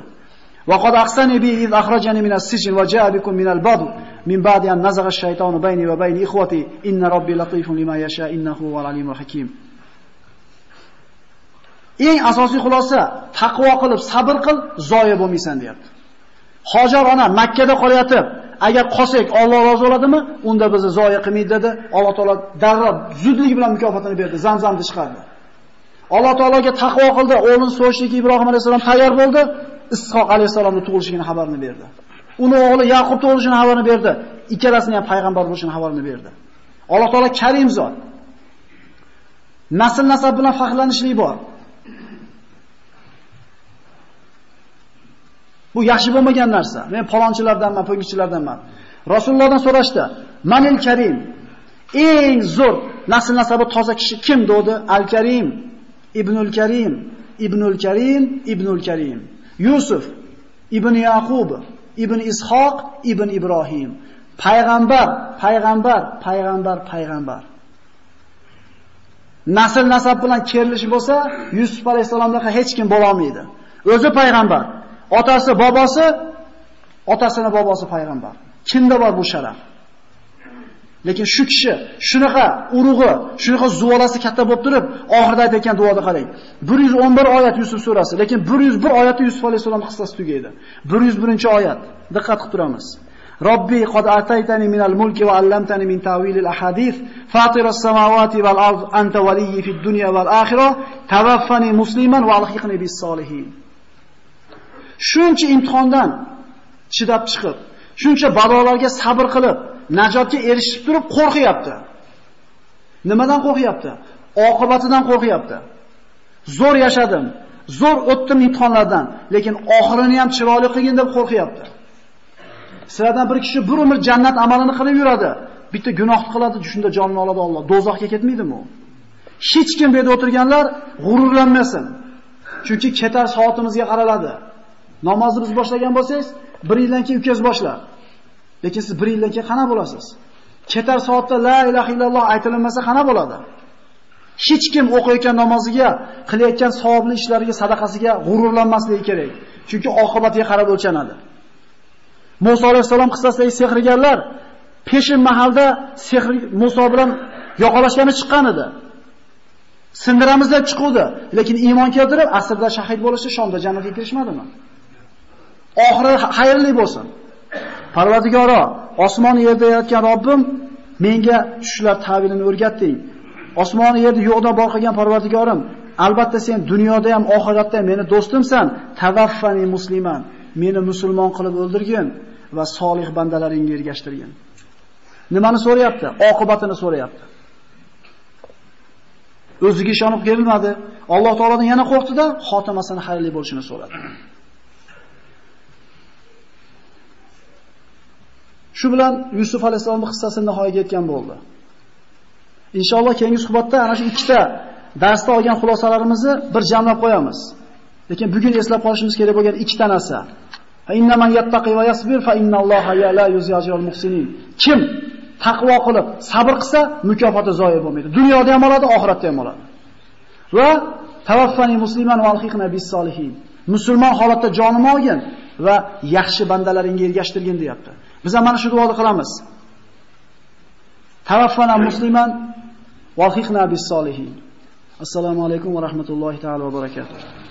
S1: Va qad بي bi iz من min as-sijn va البدو من min al-badu min ba'di an nazagha ash-shaytanu bayni لما bayni ikhwati inna robbi الحكيم lima yasha innahu wal alimul hakim. Eng asosiy xulosa taqvo qilib sabr qil, zoya bo'lmaysan deyapti. Hojar ona Makka da agar qolsak Alloh rozi bo'ladimi? Unda bizni zoya qilmaydi dedi. Alloh taolo darrov zudlik bilan mukofotini berdi, Zamzamni chiqardi. Alloh taologa taqvo qildi, o'g'lini so'yishlikka Ibrohim alayhissalom tayyor bo'ldi, Ishoq alayhisolamning tug'ilishini xabarini berdi. Uni o'g'li Yaqub tug'ilishini xabarini berdi. Ikkalasini ham payg'ambar bo'lishini xabarini berdi. Alloh taolo Karim zot. Nasl nasab bilan faxrlanishlik bor. Bu yaxshi bo'lmagan narsa. Men palonchilardanman, po'ngichilardanman. Rasulullohdan so'rashdi, "Manil Karim?" Eng zo'r nasl nasabi toza kishi kim dedi? Al-Karim, Ibnul Karim, Ibnul Karim, Ibnul Karim. Yusuf, Ibn Yaqub, Ibn Ishoq, Ibn Ibrohim. Payg'ambar, payg'ambar, payg'ambar, payg'ambar. Nasl nasab bilan kerilish bo'lsa, Yusuf alayhisalomdaqa hech kim bo'la olmaydi. O'zi payg'ambar. Otasi, bobosi, otasini bobosi payg'ambar. Kimda bor bu sharaf? Lekin shu kishi shunaqa urug'i, shunaqa zuvolasi katta bo'lib turib, oxirida aytgan duoda qarang. 111 oyat Yusuf surasi, lekin 101 oyati Yusuf alayhisolam qissasi tugaydi. 101-oyat. Diqqat qilib turamiz. Robbi qad ataytani minal mulki va allamtani min ta'vilil ahadith fatiras samawati val ard anta waliyyi fid dunya wal akhirah tawaffani musliman va alhiqni bis solihin. shuncha imtihondan chidab chiqib, shuncha balolarga sabr qilib, najotga erishib turib qo'rqyapti. Nimadan qo'rqyapti? Oqibatidan qo'rqyapti. Zo'r yashadim, zo'r o'tdim imtihonlardan, lekin oxirini ham chiroyli qilgin deb qo'rqyapti. Sizlardan bir kishi bir umr jannat amalini qilib yuradi. Bitta gunoh qiladi, shunda jonini oladi Alloh. Dozoqqa ketmaydimi u? Hech kim bu yerda o'tirganlar g'ururlanmasin. Chunki ketar soatimizga qaraladi. Namozni biz boshlagan bo'lsangiz, bir yildan keyin ukangiz boshlar. Lekin siz 1 yildan keyin qana bo'lasiz? Ketar soatda la ilaha illalloh aytilmasa qana bo'ladi? Hech kim o'qiyotgan namoziga, qilayotgan savobli ishlariga, sadaqasiga g'ururlanmasligi kerak. Chunki oqibatiga qarab o'lchanadi. Musa alayhisalom qissasidagi sehrgarlar peshin mahalda sehr Musa bilan yoqalashgani chiqqan edi. Sindiramiz deb chiquvdi, lekin iymon keltirib asrda shahid bo'lishdi, Shomda jannatga kirishmadimi? oxiri xayrli bo'lsin. Parvardigoro, osmon yerda yaratgan Robbim menga tushlar ta'birini o'rgatding. Osmon yerda yo'qdan bor qilgan Parvardigorim, albatta sen dunyoda ham oxiratda ham meni do'stimsan. Tavaffani musliman. Meni musulmon qilib o'ldirgin va solih bandalaringga ergashtirgin. Nimani so'rayapti? Oqibatini so'rayapti. O'ziga ishonib kelmadi. Alloh taolodan yana qo'rqdi-da, xotimasini xayrli bo'lishini so'radi. Shu bilan Yusuf alayhisolamning qissasi nihoyaga yetgan bo'ldi. Inshaalloh keyingi suhbatda ana shu ikkita darsda olgan xulosalarimizni bir jamlab qo'yamiz. Lekin bugun eslab qolishimiz kerak bo'lgan ikkita narsa. Innaman yattaqi va yasbir fa innalloha la yuzajirul muhsinin. Kim taqvo qilib sabr qilsa, mukofoti zoya bo'lmaydi. Dunyoda ham oladi, oxiratda ham oladi. Va tawaffani musliman va alhiqna bis solihin. Musulmon holatda jonimni olgin va yaxshi bandalaringga ergashtirgin deyapti. Biz ham mana shu duoni qilamiz. Tawaffana musliman wa hiqna bis solihin. Assalomu alaykum va rahmatullohi taala va barakatuh.